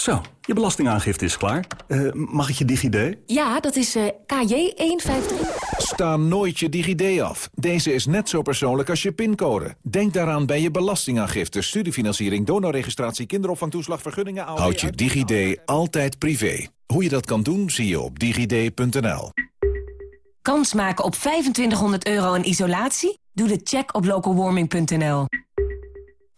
Zo, je belastingaangifte is klaar. Uh, mag ik je DigiD? Ja, dat is uh, KJ153. Sta nooit je DigiD af. Deze is net zo persoonlijk als je pincode. Denk daaraan bij je belastingaangifte, studiefinanciering, donorregistratie, kinderopvangtoeslag, vergunningen... Houd je DigiD altijd privé. Hoe je dat kan doen, zie je op digid.nl. Kans maken op 2500 euro in isolatie? Doe de check op localwarming.nl.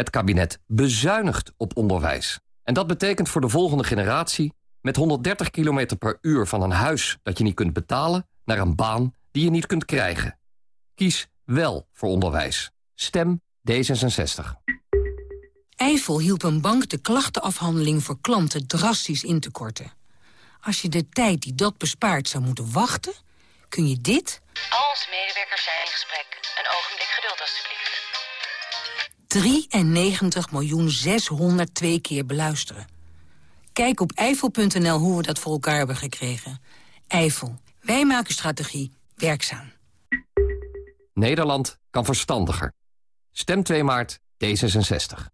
Het kabinet bezuinigt op onderwijs. En dat betekent voor de volgende generatie... met 130 km per uur van een huis dat je niet kunt betalen... naar een baan die je niet kunt krijgen. Kies wel voor onderwijs. Stem D66. Eifel hielp een bank de klachtenafhandeling voor klanten drastisch in te korten. Als je de tijd die dat bespaart zou moeten wachten, kun je dit... Al onze medewerkers zijn in gesprek. Een ogenblik geduld, alstublieft. 93 miljoen 602 keer beluisteren. Kijk op eifel.nl hoe we dat voor elkaar hebben gekregen. Eifel. Wij maken strategie werkzaam. Nederland kan verstandiger. Stem 2 maart D66.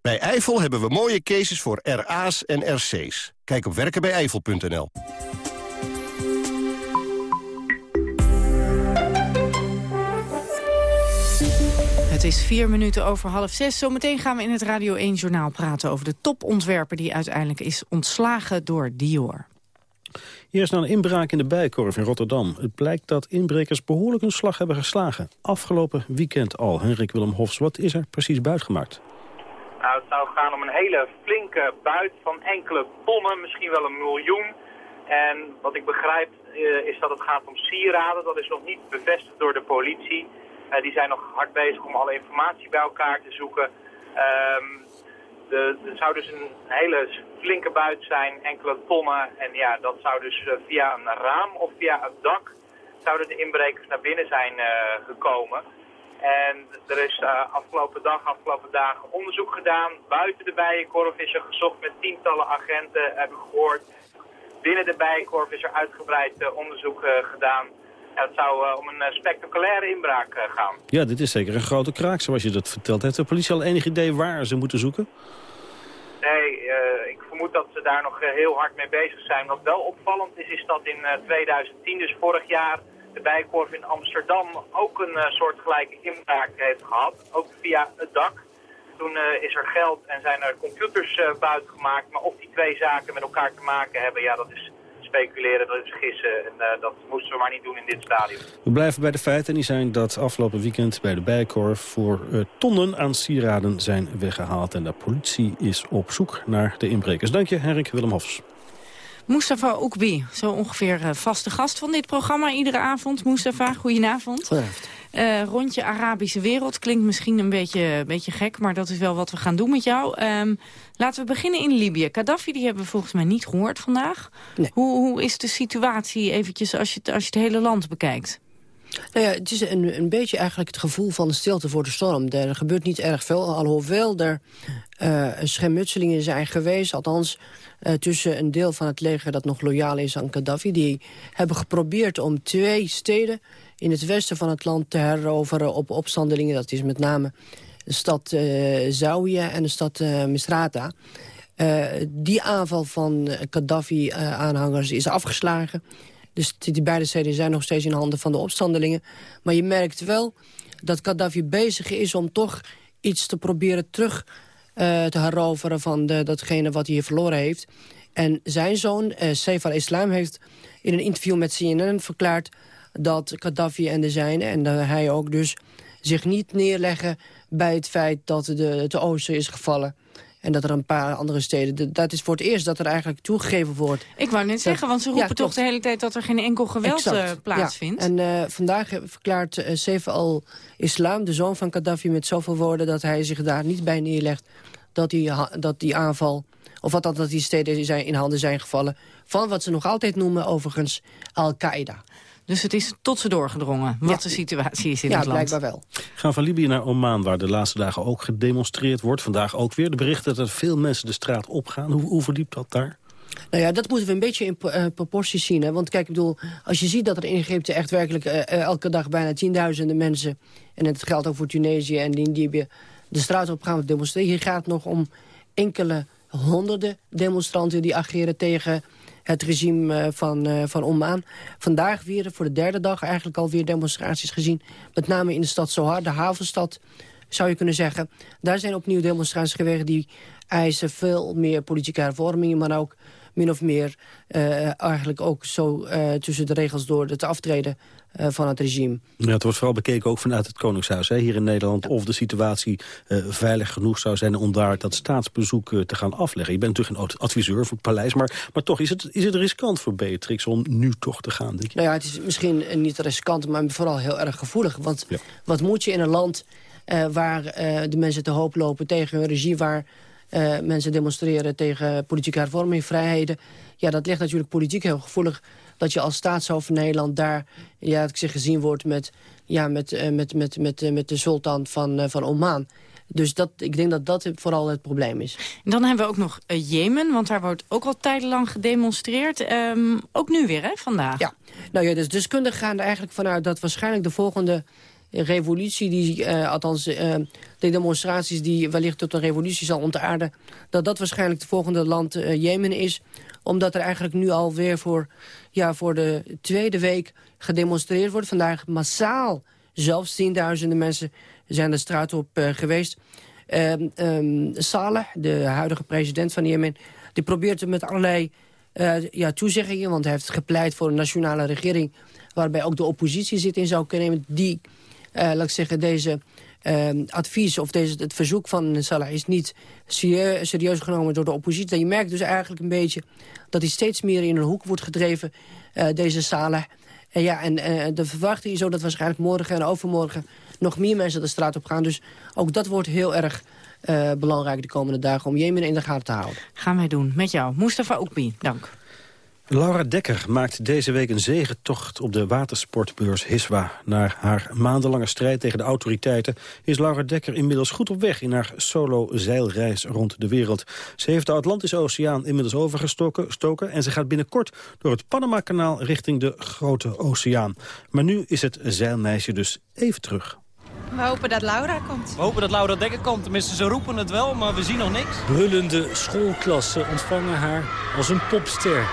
Bij Eifel hebben we mooie cases voor RA's en RC's. Kijk op werkenbijeifel.nl. Het is vier minuten over half zes. Zometeen gaan we in het Radio 1-journaal praten over de topontwerper... die uiteindelijk is ontslagen door Dior. Eerst naar een inbraak in de Bijkorf in Rotterdam. Het blijkt dat inbrekers behoorlijk een slag hebben geslagen. Afgelopen weekend al. Henrik Willem Hofs, wat is er precies buitgemaakt? Nou, het zou gaan om een hele flinke buit van enkele tonnen, misschien wel een miljoen. En wat ik begrijp uh, is dat het gaat om sieraden. Dat is nog niet bevestigd door de politie. Uh, die zijn nog hard bezig om alle informatie bij elkaar te zoeken. Um, er zou dus een hele flinke buit zijn, enkele tonnen. En ja, dat zou dus uh, via een raam of via het dak zouden de inbrekers naar binnen zijn gekomen. En er is afgelopen dag, afgelopen dagen onderzoek gedaan. Buiten de bijenkorf is er gezocht met tientallen agenten, heb gehoord. Binnen de bijenkorf is er uitgebreid onderzoek gedaan. Het zou om een spectaculaire inbraak gaan. Ja, dit is zeker een grote kraak zoals je dat vertelt. Heeft de politie al enig idee waar ze moeten zoeken? Nee, ik vermoed dat ze daar nog heel hard mee bezig zijn. Wat wel opvallend is, is dat in 2010, dus vorig jaar de Bijenkorf in Amsterdam ook een uh, soortgelijke inbraak heeft gehad. Ook via het dak. Toen uh, is er geld en zijn er computers uh, buiten gemaakt. Maar of die twee zaken met elkaar te maken hebben, ja, dat is speculeren, dat is gissen. En dat moesten we maar niet doen in dit stadium. We blijven bij de feiten. Die zijn dat afgelopen weekend bij de Bijenkorf voor tonnen aan sieraden zijn weggehaald. En de politie is op zoek naar de inbrekers. Dank je, Henrik Willem Hofs. Mustafa Oekbi, zo ongeveer uh, vaste gast van dit programma iedere avond. Mustafa, goedenavond. Goedenavond. Uh, rondje Arabische wereld klinkt misschien een beetje, beetje gek, maar dat is wel wat we gaan doen met jou. Um, laten we beginnen in Libië. Gaddafi die hebben we volgens mij niet gehoord vandaag. Nee. Hoe, hoe is de situatie eventjes als je, als je het hele land bekijkt? Nou ja, het is een, een beetje eigenlijk het gevoel van de stilte voor de storm. Er gebeurt niet erg veel, alhoewel er uh, schermutselingen zijn geweest. Althans, uh, tussen een deel van het leger dat nog loyaal is aan Gaddafi. Die hebben geprobeerd om twee steden in het westen van het land te heroveren op opstandelingen. Dat is met name de stad uh, Zawiya en de stad Misrata. Die aanval van Gaddafi-aanhangers is afgeslagen. Dus die beide steden zijn nog steeds in handen van de opstandelingen. Maar je merkt wel dat Gaddafi bezig is om toch iets te proberen terug uh, te heroveren van de, datgene wat hij hier verloren heeft. En zijn zoon, uh, al-Islam, heeft in een interview met CNN verklaard... dat Gaddafi en de zijne, en uh, hij ook dus, zich niet neerleggen... bij het feit dat de, het oosten is gevallen... En dat er een paar andere steden... Dat is voor het eerst dat er eigenlijk toegegeven wordt. Ik wou net dat, zeggen, want ze roepen ja, toch de hele tijd... dat er geen enkel geweld uh, plaatsvindt. Ja. En uh, vandaag verklaart uh, Saif al-Islam, de zoon van Gaddafi... met zoveel woorden dat hij zich daar niet bij neerlegt... dat die, dat die aanval, of wat dat die steden zijn, in handen zijn gevallen... van wat ze nog altijd noemen, overigens, Al-Qaeda. Dus het is tot ze doorgedrongen wat ja. de situatie is in ja, het land. Ja, blijkbaar wel. Gaan van Libië naar Oman, waar de laatste dagen ook gedemonstreerd wordt. Vandaag ook weer de berichten dat er veel mensen de straat opgaan. Hoe, hoe verdiept dat daar? Nou ja, dat moeten we een beetje in uh, proporties zien. Hè? Want kijk, ik bedoel, als je ziet dat er in Egypte echt werkelijk uh, elke dag bijna tienduizenden mensen... en het geldt ook voor Tunesië en in Libië, de straat op gaan demonstreren. Hier gaat het nog om enkele honderden demonstranten die ageren tegen het regime van, uh, van Oman. Vandaag weer voor de derde dag eigenlijk alweer demonstraties gezien. Met name in de stad Sohar, de havenstad, zou je kunnen zeggen. Daar zijn opnieuw demonstraties geweest die eisen veel meer politieke hervormingen... maar ook min of meer uh, eigenlijk ook zo tussen de regels door het aftreden uh, van het regime. Ja, het wordt vooral bekeken ook vanuit het Koningshuis hè, hier in Nederland... of de situatie veilig genoeg zou zijn om daar dat staatsbezoek te gaan afleggen. Je bent natuurlijk een adviseur voor het paleis, maar, maar toch is het, is het riskant voor Beatrix om nu toch te gaan, denk je? Nou ja, het is misschien niet riskant, maar vooral heel erg gevoelig. Want ja. wat moet je in een land waar de mensen te hoop lopen tegen een regime... waar mensen demonstreren tegen politieke hervorming, vrijheden. Ja, dat ligt natuurlijk politiek heel gevoelig. Dat je als staatshoofd van Nederland daar ja, dat ik zeg, gezien wordt met, ja, met, uh, met, met, met, uh, met de sultan van, van Oman. Dus dat, ik denk dat dat vooral het probleem is. En dan hebben we ook nog uh, Jemen, want daar wordt ook al tijdenlang gedemonstreerd. Um, ook nu weer, hè, vandaag? Ja, nou ja, dus deskundigen gaan er eigenlijk vanuit dat waarschijnlijk de volgende revolutie, die, uh, althans uh, de demonstraties die wellicht tot een revolutie zal ontaarden, dat dat waarschijnlijk het volgende land Jemen is. Omdat er eigenlijk nu alweer voor, ja, voor de tweede week gedemonstreerd wordt. Vandaag massaal, zelfs tienduizenden mensen zijn de straat op geweest. Um, Saleh, de huidige president van Jemen, die probeert met allerlei ja, toezeggingen, want hij heeft gepleit voor een nationale regering waarbij ook de oppositie zit in zou kunnen nemen, die uh, laat ik zeggen, deze uh, advies of deze, het verzoek van Salah is niet serieus, genomen door de oppositie. Je merkt dus eigenlijk een beetje dat hij steeds meer in een hoek wordt gedreven, uh, deze Salah. En ja, en uh, de verwachting is ook dat waarschijnlijk morgen en overmorgen nog meer mensen de straat op gaan. Dus ook dat wordt heel erg uh, belangrijk de komende dagen om Jemen in de gaten te houden. Gaan wij doen met jou. Mustafa Oekbi, dank. Laura Dekker maakt deze week een zegentocht op de watersportbeurs Hiswa. Na haar maandenlange strijd tegen de autoriteiten is Laura Dekker inmiddels goed op weg in haar solo-zeilreis rond de wereld. Ze heeft de Atlantische Oceaan inmiddels overgestoken en ze gaat binnenkort door het Panama-kanaal richting de Grote Oceaan. Maar nu is het zeilmeisje dus even terug. We hopen dat Laura komt. We hopen dat Laura Dekker komt. Tenminste, ze roepen het wel, maar we zien nog niks. Brullende schoolklassen ontvangen haar als een popster.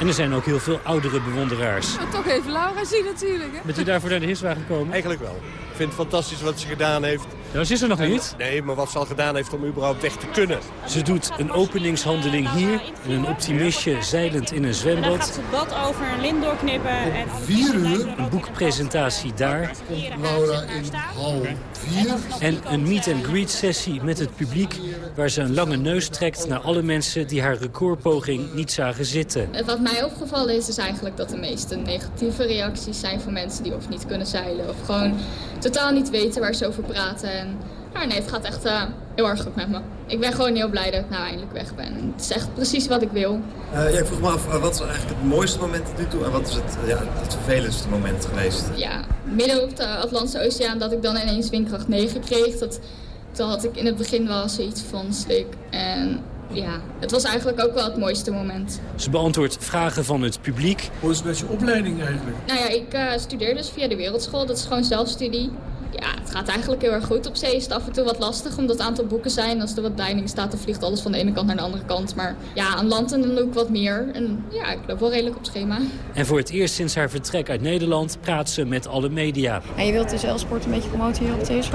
En er zijn ook heel veel oudere bewonderaars. We toch even Laura zien natuurlijk. Hè? Bent u daarvoor naar de Hiswa gekomen? Eigenlijk wel. Ik vind het fantastisch wat ze gedaan heeft. Nou, ze is er nog niet. Nee, maar wat ze al gedaan heeft om überhaupt weg te kunnen. Ze doet een openingshandeling hier. En een optimistje zeilend in een zwembad. En dan gaat ze bad over een lint doorknippen. En vier uur. Een boekpresentatie daar. Laura in hal vier. En een meet-and-greet sessie met het publiek... waar ze een lange neus trekt naar alle mensen die haar recordpoging niet zagen zitten. Wat mij opgevallen is, is eigenlijk dat de meeste negatieve reacties zijn van mensen die of niet kunnen zeilen... of gewoon totaal niet weten waar ze over praten. En nou, nee, het gaat echt uh, heel erg goed met me. Ik ben gewoon heel blij dat ik nou eindelijk weg ben. Het is echt precies wat ik wil. Uh, ja, ik vroeg me af, uh, wat is eigenlijk het mooiste moment tot nu toe? En wat is het, ja, het vervelendste moment geweest? Ja, midden op de Atlantische Oceaan dat ik dan ineens windkracht 9 kreeg. Dat, toen had ik in het begin wel zoiets van slik. En ja, het was eigenlijk ook wel het mooiste moment. Ze beantwoordt vragen van het publiek. Hoe is het met je opleiding eigenlijk? Nou ja, ik uh, studeer dus via de wereldschool. Dat is gewoon zelfstudie. Ja, het gaat eigenlijk heel erg goed. Op zee is het af en toe wat lastig, omdat het aantal boeken zijn. Als er wat deining staat, dan vliegt alles van de ene kant naar de andere kant. Maar ja, aan land en dan ik wat meer. En ja, ik loop wel redelijk op schema. En voor het eerst sinds haar vertrek uit Nederland praat ze met alle media. En je wilt de zeilsport een beetje promoten hier op de TSV?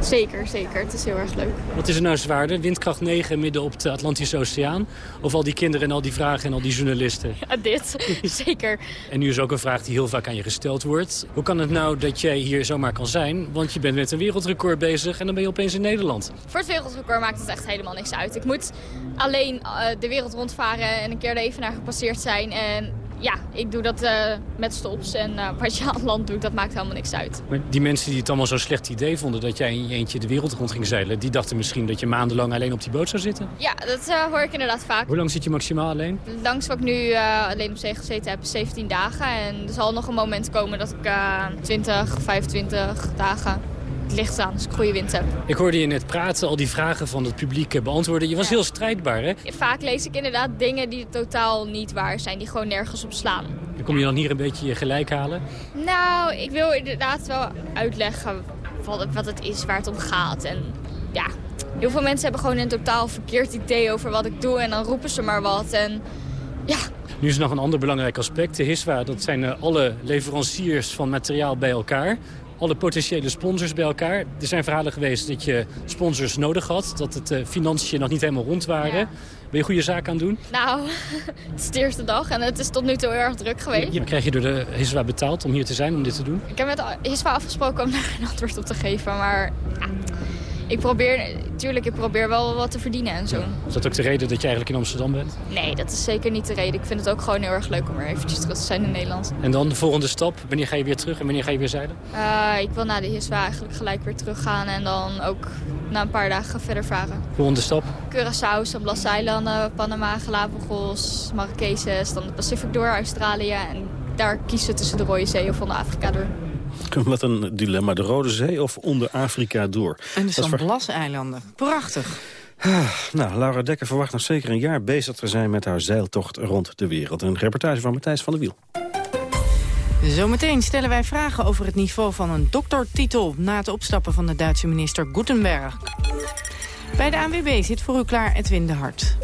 Zeker, zeker. Het is heel erg leuk. Wat is er nou zwaarder? Windkracht 9 midden op de Atlantische Oceaan? Of al die kinderen en al die vragen en al die journalisten? Ja, dit. zeker. En nu is ook een vraag die heel vaak aan je gesteld wordt. Hoe kan het nou dat jij hier zomaar kan zijn? Want je bent met een wereldrecord bezig en dan ben je opeens in Nederland. Voor het wereldrecord maakt het echt helemaal niks uit. Ik moet alleen uh, de wereld rondvaren en een keer de Evenaar gepasseerd zijn. En ja, ik doe dat uh, met stops. En uh, wat je aan land doet, dat maakt helemaal niks uit. Maar die mensen die het allemaal zo'n slecht idee vonden... dat jij in je eentje de wereld rond ging zeilen... die dachten misschien dat je maandenlang alleen op die boot zou zitten? Ja, dat uh, hoor ik inderdaad vaak. Hoe lang zit je maximaal alleen? Langs wat ik nu alleen op zee gezeten heb, 17 dagen. En er zal nog een moment komen dat ik 20, 25 dagen het ligt aan als ik goede wind heb. Ik hoorde je net praten, al die vragen van het publiek beantwoorden. Je was ja. heel strijdbaar, hè? Vaak lees ik inderdaad dingen die totaal niet waar zijn, die gewoon nergens op slaan. En kom je dan hier een beetje je gelijk halen? Nou, ik wil inderdaad wel uitleggen wat, wat het is, waar het om gaat. En ja, heel veel mensen hebben gewoon een totaal verkeerd idee over wat ik doe. En dan roepen ze maar wat. En ja, nu is er nog een ander belangrijk aspect. De HISWA, dat zijn alle leveranciers van materiaal bij elkaar alle potentiële sponsors bij elkaar. Er zijn verhalen geweest dat je sponsors nodig had. Dat het uh, financiën nog niet helemaal rond waren. Ja. Ben je goede zaak aan het doen? Nou, het is de eerste dag en het is tot nu toe heel erg druk geweest. Ja, krijg je door de HISWA betaald om hier te zijn, om dit te doen? Ik heb met HISWA afgesproken om daar geen antwoord op te geven, maar... Ja, ik probeer, tuurlijk, ik probeer wel wat te verdienen en zo. Ja. Is dat ook de reden dat je eigenlijk in Amsterdam bent? Nee, dat is zeker niet de reden. Ik vind het ook gewoon heel erg leuk om weer eventjes terug te zijn in Nederland. En dan de volgende stap? Wanneer ga je weer terug en wanneer ga je weer zeilen? Uh, ik wil na de HISWA eigenlijk gelijk weer teruggaan en dan ook na een paar dagen verder varen. Volgende stap? Curaçao, San Blas-eilanden, Panama, Galapagos, Marrakesh, dan de Pacific door, Australië. En daar kiezen tussen de Rode Zee of van de Afrika door. Wat een dilemma. De Rode Zee of onder Afrika door. En de San Blas-eilanden. Prachtig. Ah, nou, Laura Dekker verwacht nog zeker een jaar bezig te zijn... met haar zeiltocht rond de wereld. Een reportage van Matthijs van der Wiel. Zometeen stellen wij vragen over het niveau van een doktertitel... na het opstappen van de Duitse minister Gutenberg. Bij de ANWB zit voor u klaar Edwin de Hart.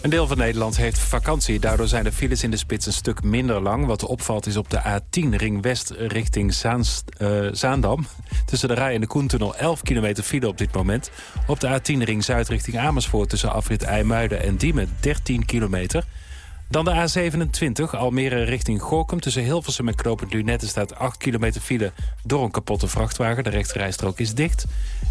Een deel van Nederland heeft vakantie. Daardoor zijn de files in de spits een stuk minder lang. Wat opvalt is op de A10 ring west richting eh, Zaandam. Tussen de Rij en de Koentunnel 11 kilometer file op dit moment. Op de A10 ring zuid richting Amersfoort tussen afrit IJmuiden en Diemen 13 kilometer. Dan de A27, Almere richting Gorkum. Tussen Hilversum en Knopend Lunette staat 8 kilometer file door een kapotte vrachtwagen. De rechterrijstrook is dicht.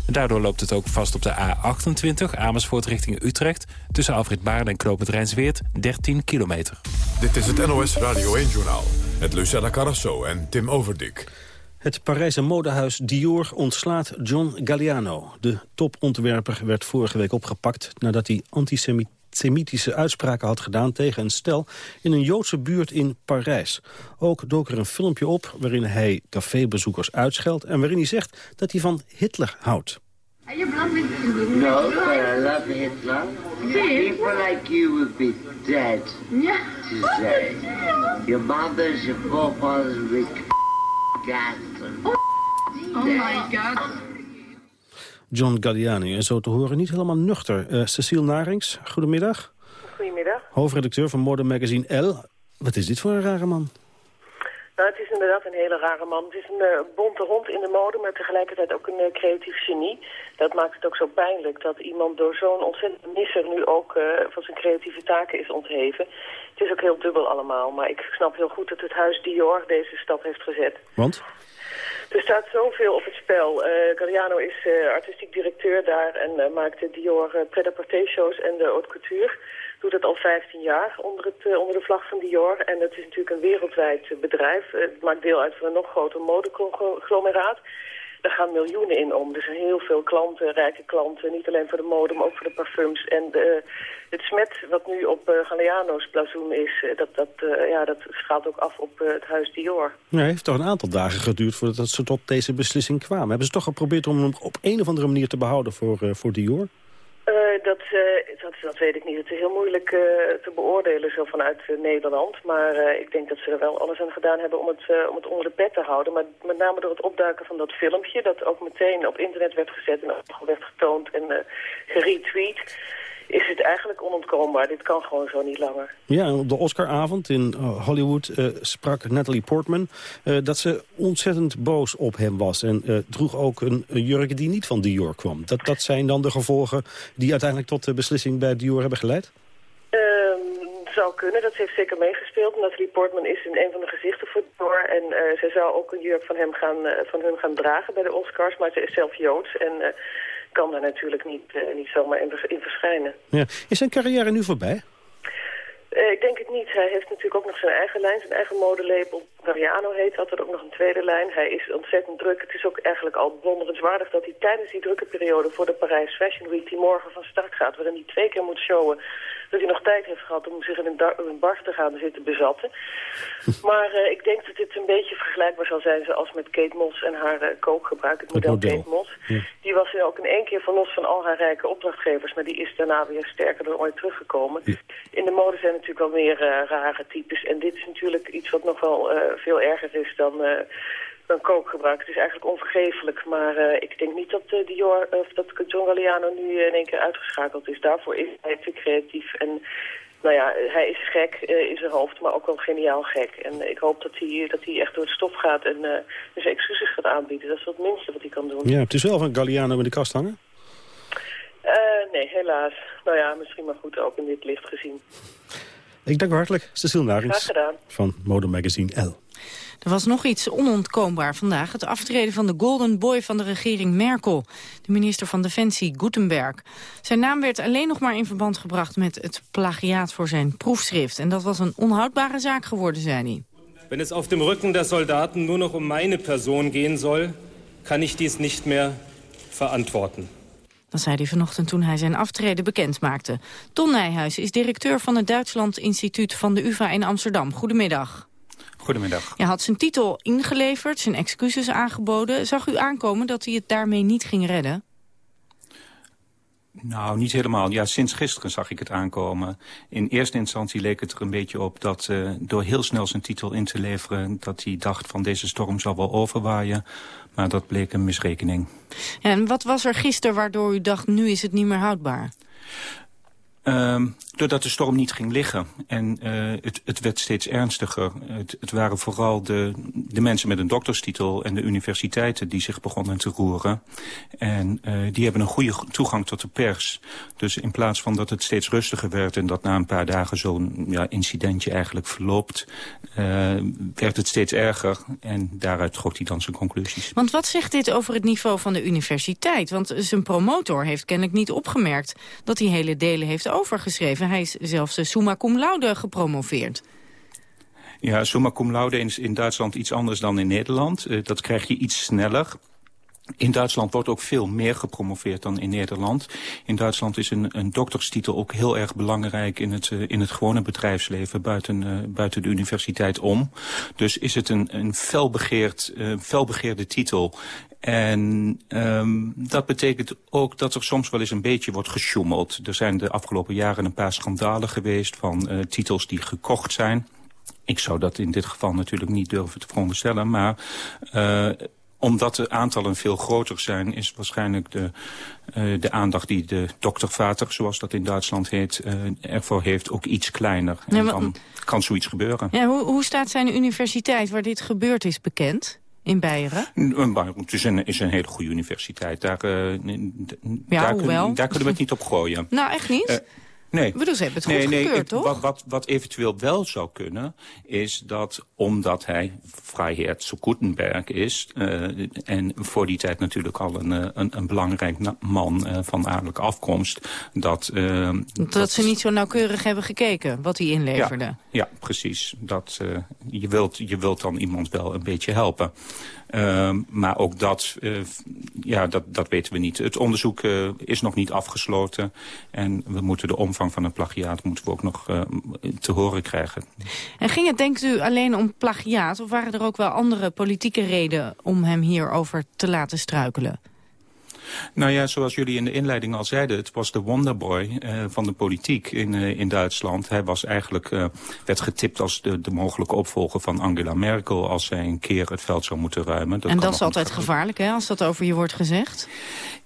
En daardoor loopt het ook vast op de A28, Amersfoort richting Utrecht. Tussen Alfred Baarden en Knopend Rijnsweert, 13 kilometer. Dit is het NOS Radio 1-journaal met Lucella Carrasso en Tim Overdik. Het Parijse modehuis Dior ontslaat John Galliano. De topontwerper werd vorige week opgepakt nadat hij antisemitische uitspraken had gedaan tegen een stel in een Joodse buurt in Parijs. Ook dook er een filmpje op waarin hij cafébezoekers uitscheldt en waarin hij zegt dat hij van Hitler houdt. Are you with No, but I love Hitler. People like you would be dead Yeah. today. Your mothers, your forefathers would be gassed. Oh my god. John Galliano. En zo te horen niet helemaal nuchter. Uh, Cecile Narings, goedemiddag. Goedemiddag. Hoofdredacteur van Mode Magazine L. Wat is dit voor een rare man? Nou, het is inderdaad een hele rare man. Het is een uh, bonte hond in de mode, maar tegelijkertijd ook een uh, creatief genie. Dat maakt het ook zo pijnlijk dat iemand door zo'n ontzettende misser nu ook uh, van zijn creatieve taken is ontheven. Het is ook heel dubbel allemaal, maar ik snap heel goed dat het huis Dior deze stap heeft gezet. Want? Er staat zoveel op het spel. Uh, Galliano is uh, artistiek directeur daar en uh, maakt de Dior uh, pret-à-porter shows en de haute couture. Doet dat al 15 jaar onder, het, onder de vlag van Dior. En het is natuurlijk een wereldwijd bedrijf. het maakt deel uit van een nog groter modeconglomeraat. Daar gaan miljoenen in om. Er zijn heel veel klanten, rijke klanten. Niet alleen voor de mode, maar ook voor de parfums. En de, het smet wat nu op uh, Galliano's blazoen is, dat, dat, uh, ja, dat straalt ook af op het huis Dior. Ja, het heeft toch een aantal dagen geduurd voordat ze tot deze beslissing kwamen. Hebben ze toch geprobeerd om hem op een of andere manier te behouden voor, voor Dior? Dat, dat, dat weet ik niet. Het is heel moeilijk te beoordelen zo vanuit Nederland. Maar ik denk dat ze er wel alles aan gedaan hebben om het, om het onder de pet te houden. Maar met name door het opduiken van dat filmpje... dat ook meteen op internet werd gezet en ook werd getoond en geretweet is het eigenlijk onontkoombaar. Dit kan gewoon zo niet langer. Ja, op de Oscaravond in Hollywood uh, sprak Natalie Portman... Uh, dat ze ontzettend boos op hem was. En uh, droeg ook een, een, jurk die niet van Dior kwam. Dat, dat zijn dan de gevolgen die uiteindelijk tot de beslissing bij Dior hebben geleid? zou kunnen, dat heeft zeker meegespeeld. Natalie Portman is in een van de gezichten voor Dior. En zij zou ook een jurk van, hem gaan, van hun gaan dragen bij de Oscars. Maar ze is zelf Joods en kan daar natuurlijk niet, uh, niet zomaar in, in verschijnen. Ja. Is zijn carrière nu voorbij? Uh, ik denk het niet. Hij heeft natuurlijk ook nog zijn eigen lijn, zijn eigen modelabel. Mariano heet, had er ook nog een tweede lijn. Hij is ontzettend druk. Het is ook eigenlijk al bewonderenswaardig dat hij tijdens die drukke periode voor de Parijs Fashion Week, die morgen van start gaat, waarin hij twee keer moet showen, dat hij nog tijd heeft gehad om zich in een, bar te gaan zitten bezatten. Maar uh, ik denk dat dit een beetje vergelijkbaar zal zijn zoals met Kate Moss en haar uh, kookgebruik, het model, model, Kate Moss. Ja. Die was ook in één keer verlost van al haar rijke opdrachtgevers, maar die is daarna weer sterker dan ooit teruggekomen. Ja. In de mode zijn natuurlijk wel meer uh, rare types en dit is natuurlijk iets wat nog wel veel erger is dan dan kookgebruik. Het is eigenlijk onvergeeflijk, maar uh, ik denk niet dat, uh, Dior, of dat John Galliano nu in één keer uitgeschakeld is. Daarvoor is hij te creatief en nou ja, hij is gek uh, in zijn hoofd, maar ook wel geniaal gek. En ik hoop dat hij, dat hij echt door het stof gaat en zijn excuses gaat aanbieden. Dat is het minste wat hij kan doen. Ja, het is wel van Galliano in de kast hangen? nee, helaas. Nou ja, misschien maar goed ook in dit licht gezien. Ik dank u hartelijk, Cecile Narings. Van Mode Magazine L. Er was nog iets onontkoombaar vandaag. Het aftreden van de golden boy van de regering Merkel. De minister van Defensie, Gutenberg. Zijn naam werd alleen nog maar in verband gebracht met het plagiaat voor zijn proefschrift. En dat was een onhoudbare zaak geworden, zei hij. Wenn es auf dem Rücken der Soldaten nur noch um meine Person gehen soll, kann ich dies nicht mehr verantworten. Dat zei hij vanochtend toen hij zijn aftreden bekend maakte. Ton Nijhuis is directeur van het Duitsland Instituut van de UvA in Amsterdam. Goedemiddag. Goedemiddag. Hij had zijn titel ingeleverd, zijn excuses aangeboden. Zag u aankomen dat hij het daarmee niet ging redden? Nou, niet helemaal. Ja, sinds gisteren zag ik het aankomen. In eerste instantie leek het er een beetje op dat uh, door heel snel zijn titel in te leveren... dat hij dacht van deze storm zal wel overwaaien. Maar dat bleek een misrekening. en wat was er gisteren waardoor u dacht, nu is het niet meer houdbaar? Um, doordat de storm niet ging liggen. En uh, het, het werd steeds ernstiger. Het, het waren vooral de, de mensen met een dokterstitel en de universiteiten die zich begonnen te roeren. En uh, die hebben een goede toegang tot de pers. Dus in plaats van dat het steeds rustiger werd en dat na een paar dagen zo'n ja, incidentje eigenlijk verloopt, uh, werd het steeds erger. En daaruit trok hij dan zijn conclusies. Want wat zegt dit over het niveau van de universiteit? Want zijn promotor heeft kennelijk niet opgemerkt dat hij hele delen heeft overgeschreven. Hij is zelfs summa cum laude gepromoveerd. Ja, summa cum laude is in Duitsland iets anders dan in Nederland. Uh, dat krijg je iets sneller. In Duitsland wordt ook veel meer gepromoveerd dan in Nederland. In Duitsland is een, een dokterstitel ook heel erg belangrijk in het, uh, in het gewone bedrijfsleven buiten, buiten de universiteit om. Dus is het een, een felbegeerd, uh, felbegeerde titel. En um, dat betekent ook dat er soms wel eens een beetje wordt gesjoemeld. Er zijn de afgelopen jaren een paar schandalen geweest van uh, titels die gekocht zijn. Ik zou dat in dit geval natuurlijk niet durven te veronderstellen, maar... Uh, omdat de aantallen veel groter zijn, is waarschijnlijk de, uh, de aandacht die de doktervater, zoals dat in Duitsland heet, uh, ervoor heeft, ook iets kleiner. En ja, maar, dan kan zoiets gebeuren. Ja, hoe, hoe staat zijn universiteit waar dit gebeurd is bekend? In Beieren? Het is een, is een hele goede universiteit. Daar, uh, ja, daar, kun, daar kunnen we het niet op gooien. Nou, echt niet? Nee. bedoel, ze hebben het nee, goed nee, gekeurd, toch? Wat, wat, wat eventueel wel zou kunnen, is dat omdat hij vrijheer zu Gutenberg is... Uh, en voor die tijd natuurlijk al een, een, een belangrijk man uh, van adellijke afkomst... Dat, uh, dat, dat, ze niet zo nauwkeurig hebben gekeken, wat hij inleverde. Ja, ja precies. Dat, je, wilt, je wilt dan iemand wel een beetje helpen. Uh, maar ook dat, uh, ja, dat, dat weten we niet. Het onderzoek uh, is nog niet afgesloten. En we moeten de omvang van het plagiaat moeten we ook nog te horen krijgen. En ging het, denkt u, alleen om plagiaat? Of waren er ook wel andere politieke redenen om hem hierover te laten struikelen? Nou ja, zoals jullie in de inleiding al zeiden... het was de wonderboy uh, van de politiek in, uh, in Duitsland. Hij was eigenlijk, uh, werd getipt als de, de mogelijke opvolger van Angela Merkel... als zij een keer het veld zou moeten ruimen. Dat en dat is altijd gevaarlijk, hè, als dat over je wordt gezegd?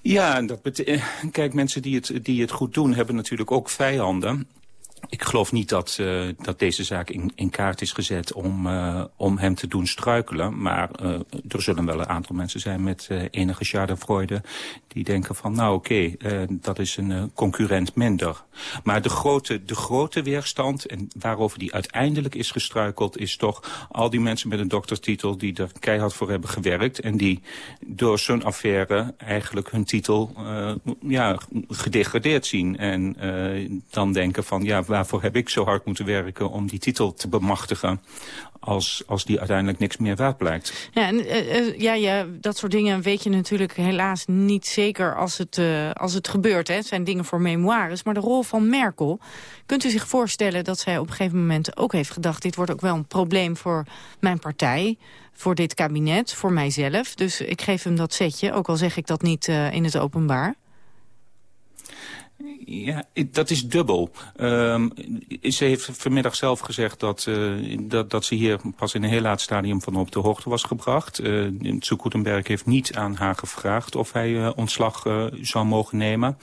Ja, dat kijk, mensen die het, die het goed doen... hebben natuurlijk ook vijanden... Ik geloof niet dat, uh, dat deze zaak in, in kaart is gezet om, uh, om hem te doen struikelen. Maar uh, er zullen wel een aantal mensen zijn met enige schadenfreude... die denken van, nou oké, okay, dat is een concurrent minder. Maar de grote, de grote weerstand, en waarover die uiteindelijk is gestruikeld... is toch al die mensen met een doktertitel die er keihard voor hebben gewerkt... en die door zo'n affaire eigenlijk hun titel ja, gedegradeerd zien. En dan denken van, ja waarvoor heb ik zo hard moeten werken om die titel te bemachtigen als, als die uiteindelijk niks meer waard blijkt. Ja, en, uh, ja, ja, dat soort dingen weet je natuurlijk helaas niet zeker als het, uh, als het gebeurt. Hè. Het zijn dingen voor memoires. Maar de rol van Merkel, kunt u zich voorstellen dat zij op een gegeven moment ook heeft gedacht... dit wordt ook wel een probleem voor mijn partij, voor dit kabinet, voor mijzelf. Dus ik geef hem dat setje, ook al zeg ik dat niet in het openbaar. Ja, dat is dubbel. Um, ze heeft vanmiddag zelf gezegd dat, uh, dat, dat ze hier pas in een heel laat stadium van op de hoogte was gebracht. Uh, Zu Gutenberg heeft niet aan haar gevraagd of hij uh, ontslag zou mogen nemen.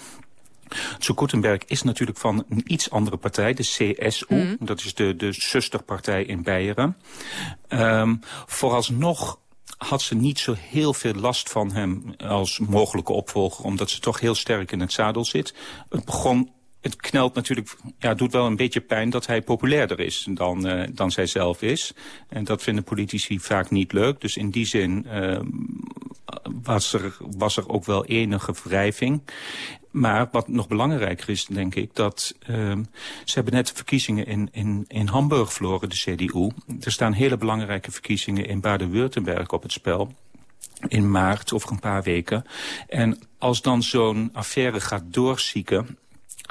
Zu Gutenberg is natuurlijk van een iets andere partij, de CSU. Mm. Dat is de, de zusterpartij in Beieren. Um, vooralsnog had ze niet zo heel veel last van hem als mogelijke opvolger... omdat ze toch heel sterk in het zadel zit. Het begon het knelt natuurlijk, ja, doet wel een beetje pijn dat hij populairder is dan, uh, dan zij zelf is. En dat vinden politici vaak niet leuk. Dus in die zin uh, was, er, was er ook wel enige wrijving. Maar wat nog belangrijker is, denk ik, dat uh, ze hebben net verkiezingen in, in, in Hamburg verloren, de CDU. Er staan hele belangrijke verkiezingen in Baden-Württemberg op het spel in maart over een paar weken. En als dan zo'n affaire gaat doorzieken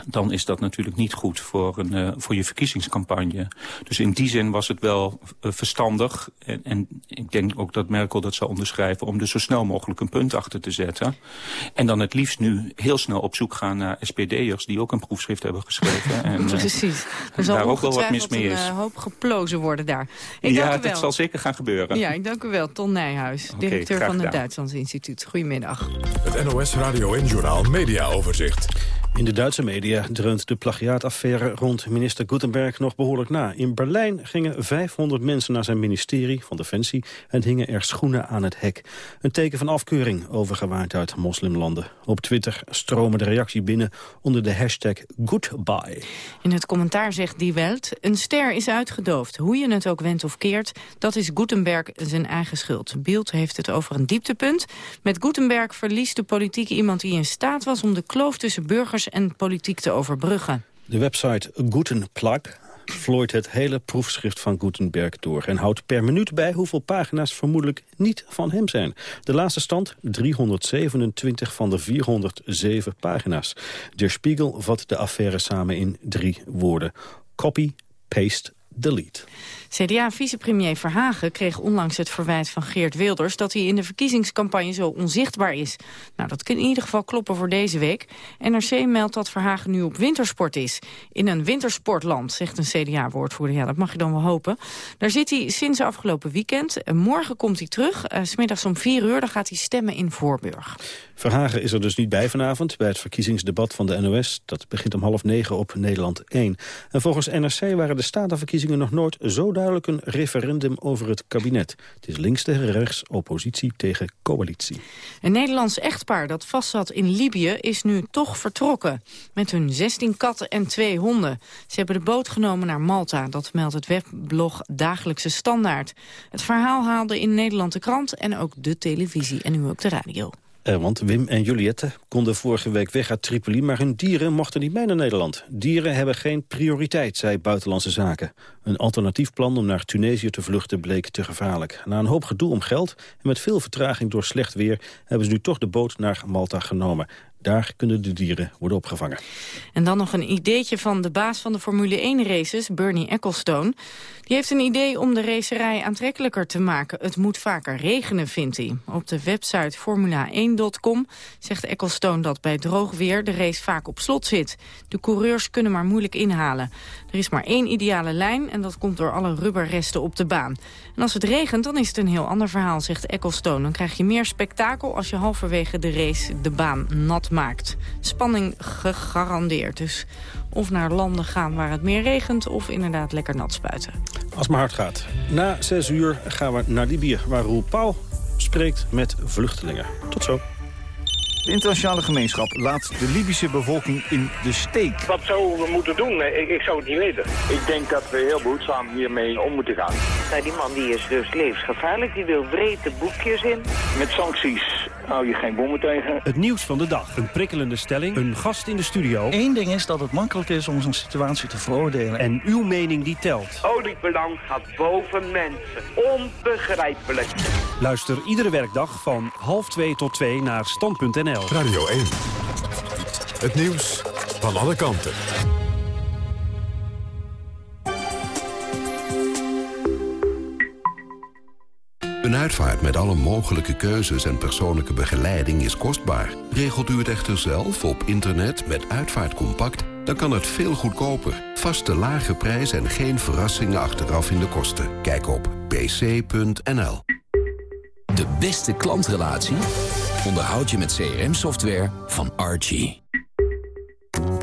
dan is dat natuurlijk niet goed voor, een, uh, voor je verkiezingscampagne. Dus in die zin was het wel uh, verstandig. En, en, ik denk ook dat Merkel dat zou onderschrijven... om er zo snel mogelijk een punt achter te zetten. En dan het liefst nu heel snel op zoek gaan naar SPD'ers... die ook een proefschrift hebben geschreven. en, Precies. Er zal daar ook wel wat mis mee is. Een hoop geplozen worden daar. Ik ja, dank u wel. dat zal zeker gaan gebeuren. Ja, ik dank u wel. Ton Nijhuis, directeur van het. Duitslands Instituut. Goedemiddag. Het NOS Radio en Journaal Media Overzicht. In de Duitse media dreunt de plagiaataffaire rond minister Gutenberg nog behoorlijk na. In Berlijn gingen 500 mensen naar zijn ministerie van Defensie en hingen er schoenen aan het hek. Een teken van afkeuring overgewaaid uit moslimlanden. Op Twitter stromen de reactie binnen onder de hashtag Goodbye. In het commentaar zegt Die Welt, een ster is uitgedoofd. Hoe je het ook wendt of keert, dat is Gutenberg zijn eigen schuld. Beeld heeft het over een dieptepunt. Met Gutenberg verliest de politiek iemand die in staat was om de kloof tussen burgers en politiek te overbruggen. De website Gutenplug vlooit het hele proefschrift van Gutenberg door... en houdt per minuut bij hoeveel pagina's vermoedelijk niet van hem zijn. De laatste stand 327 van de 407 pagina's. Der Spiegel vat de affaire samen in drie woorden. Copy, paste, delete. CDA-vicepremier Verhagen kreeg onlangs het verwijt van Geert Wilders... dat hij in de verkiezingscampagne zo onzichtbaar is. Nou, dat kan in ieder geval kloppen voor deze week. NRC meldt dat Verhagen nu op wintersport is. In een wintersportland, zegt een CDA-woordvoerder. Ja, dat mag je dan wel hopen. Daar zit hij sinds afgelopen weekend. En morgen komt hij terug. Uh, smiddags om vier uur, dan gaat hij stemmen in Voorburg. Verhagen is er dus niet bij vanavond bij het verkiezingsdebat van de NOS. Dat begint om half negen op Nederland 1. En volgens NRC waren de statenverkiezingen nog nooit zo duidelijk een referendum over het kabinet. Het is links tegen rechts, oppositie tegen coalitie. Een Nederlands echtpaar dat vastzat in Libië is nu toch vertrokken. Met hun 16 katten en twee honden. Ze hebben de boot genomen naar Malta. Dat meldt het webblog Dagelijkse Standaard. Het verhaal haalde in Nederland de krant en ook de televisie en nu ook de radio. Eh, want Wim en Juliette konden vorige week weg uit Tripoli... maar hun dieren mochten niet mee naar Nederland. Dieren hebben geen prioriteit, zei Buitenlandse Zaken. Een alternatief plan om naar Tunesië te vluchten bleek te gevaarlijk. Na een hoop gedoe om geld en met veel vertraging door slecht weer... hebben ze nu toch de boot naar Malta genomen. Daar kunnen de dieren worden opgevangen. En dan nog een ideetje van de baas van de Formule 1-races, Bernie Ecclestone. Die heeft een idee om de racerij aantrekkelijker te maken. Het moet vaker regenen, vindt hij. Op de website formula1.com zegt Ecclestone dat bij droog weer de race vaak op slot zit. De coureurs kunnen maar moeilijk inhalen. Er is maar één ideale lijn en dat komt door alle rubberresten op de baan. En als het regent, dan is het een heel ander verhaal, zegt Ecclestone. Dan krijg je meer spektakel als je halverwege de race de baan nat maakt. Spanning gegarandeerd. Dus of naar landen gaan waar het meer regent... of inderdaad lekker nat spuiten. Als het maar hard gaat. Na zes uur gaan we naar Libië, waar Roel Pauw spreekt met vluchtelingen. Tot zo. De internationale gemeenschap laat de Libische bevolking in de steek. Wat zouden we moeten doen? Ik, ik zou het niet weten. Ik denk dat we heel behoedzaam hiermee om moeten gaan. Nou, die man die is dus levensgevaarlijk. Die wil wrede boekjes in. Met sancties hou je geen bommen tegen. Het nieuws van de dag. Een prikkelende stelling. Een gast in de studio. Eén ding is dat het makkelijk is om zo'n situatie te veroordelen. En uw mening die telt. Oliebelang gaat boven mensen. Onbegrijpelijk. Luister iedere werkdag van half twee tot twee naar stand.nl. Radio 1. Het nieuws van alle kanten. Een uitvaart met alle mogelijke keuzes en persoonlijke begeleiding is kostbaar. Regelt u het echter zelf op internet met Uitvaart Compact... dan kan het veel goedkoper. Vaste lage prijs en geen verrassingen achteraf in de kosten. Kijk op pc.nl. De beste klantrelatie onderhoud je met CRM-software van Archie.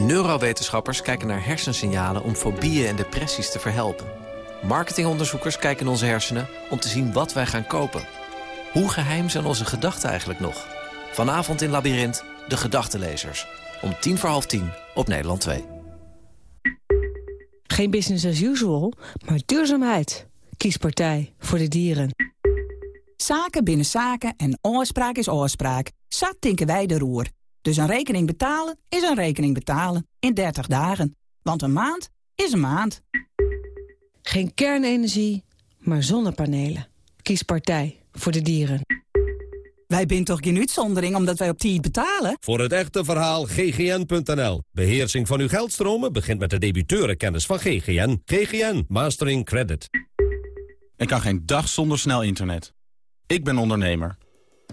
Neurowetenschappers kijken naar hersensignalen om fobieën en depressies te verhelpen. Marketingonderzoekers kijken in onze hersenen om te zien wat wij gaan kopen. Hoe geheim zijn onze gedachten eigenlijk nog? Vanavond in Labyrinth, De Gedachtenlezers. Om tien voor half tien op Nederland 2. Geen business as usual, maar duurzaamheid. Kies partij voor de dieren. Zaken binnen zaken en oorspraak is oorspraak. Zat tinken wij de roer. Dus een rekening betalen is een rekening betalen. In 30 dagen. Want een maand is een maand. Geen kernenergie, maar zonnepanelen. Kies partij voor de dieren. Wij zijn toch geen uitzondering omdat wij op tijd betalen? Voor het echte verhaal ggn.nl. Beheersing van uw geldstromen begint met de debiteurenkennis van GGN. GGN Mastering Credit. Ik kan geen dag zonder snel internet. Ik ben ondernemer.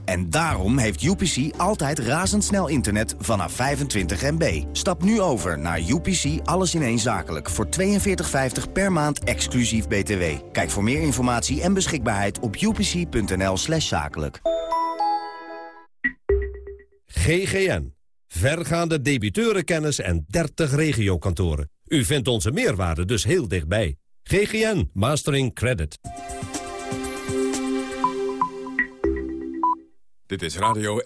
En daarom heeft UPC altijd razendsnel internet vanaf 25 MB. Stap nu over naar UPC Alles in één Zakelijk voor 42,50 per maand exclusief BTW. Kijk voor meer informatie en beschikbaarheid op upc.nl slash zakelijk. GGN. Vergaande debiteurenkennis en 30 regiokantoren. U vindt onze meerwaarde dus heel dichtbij. GGN Mastering Credit. Dit is Radio 1.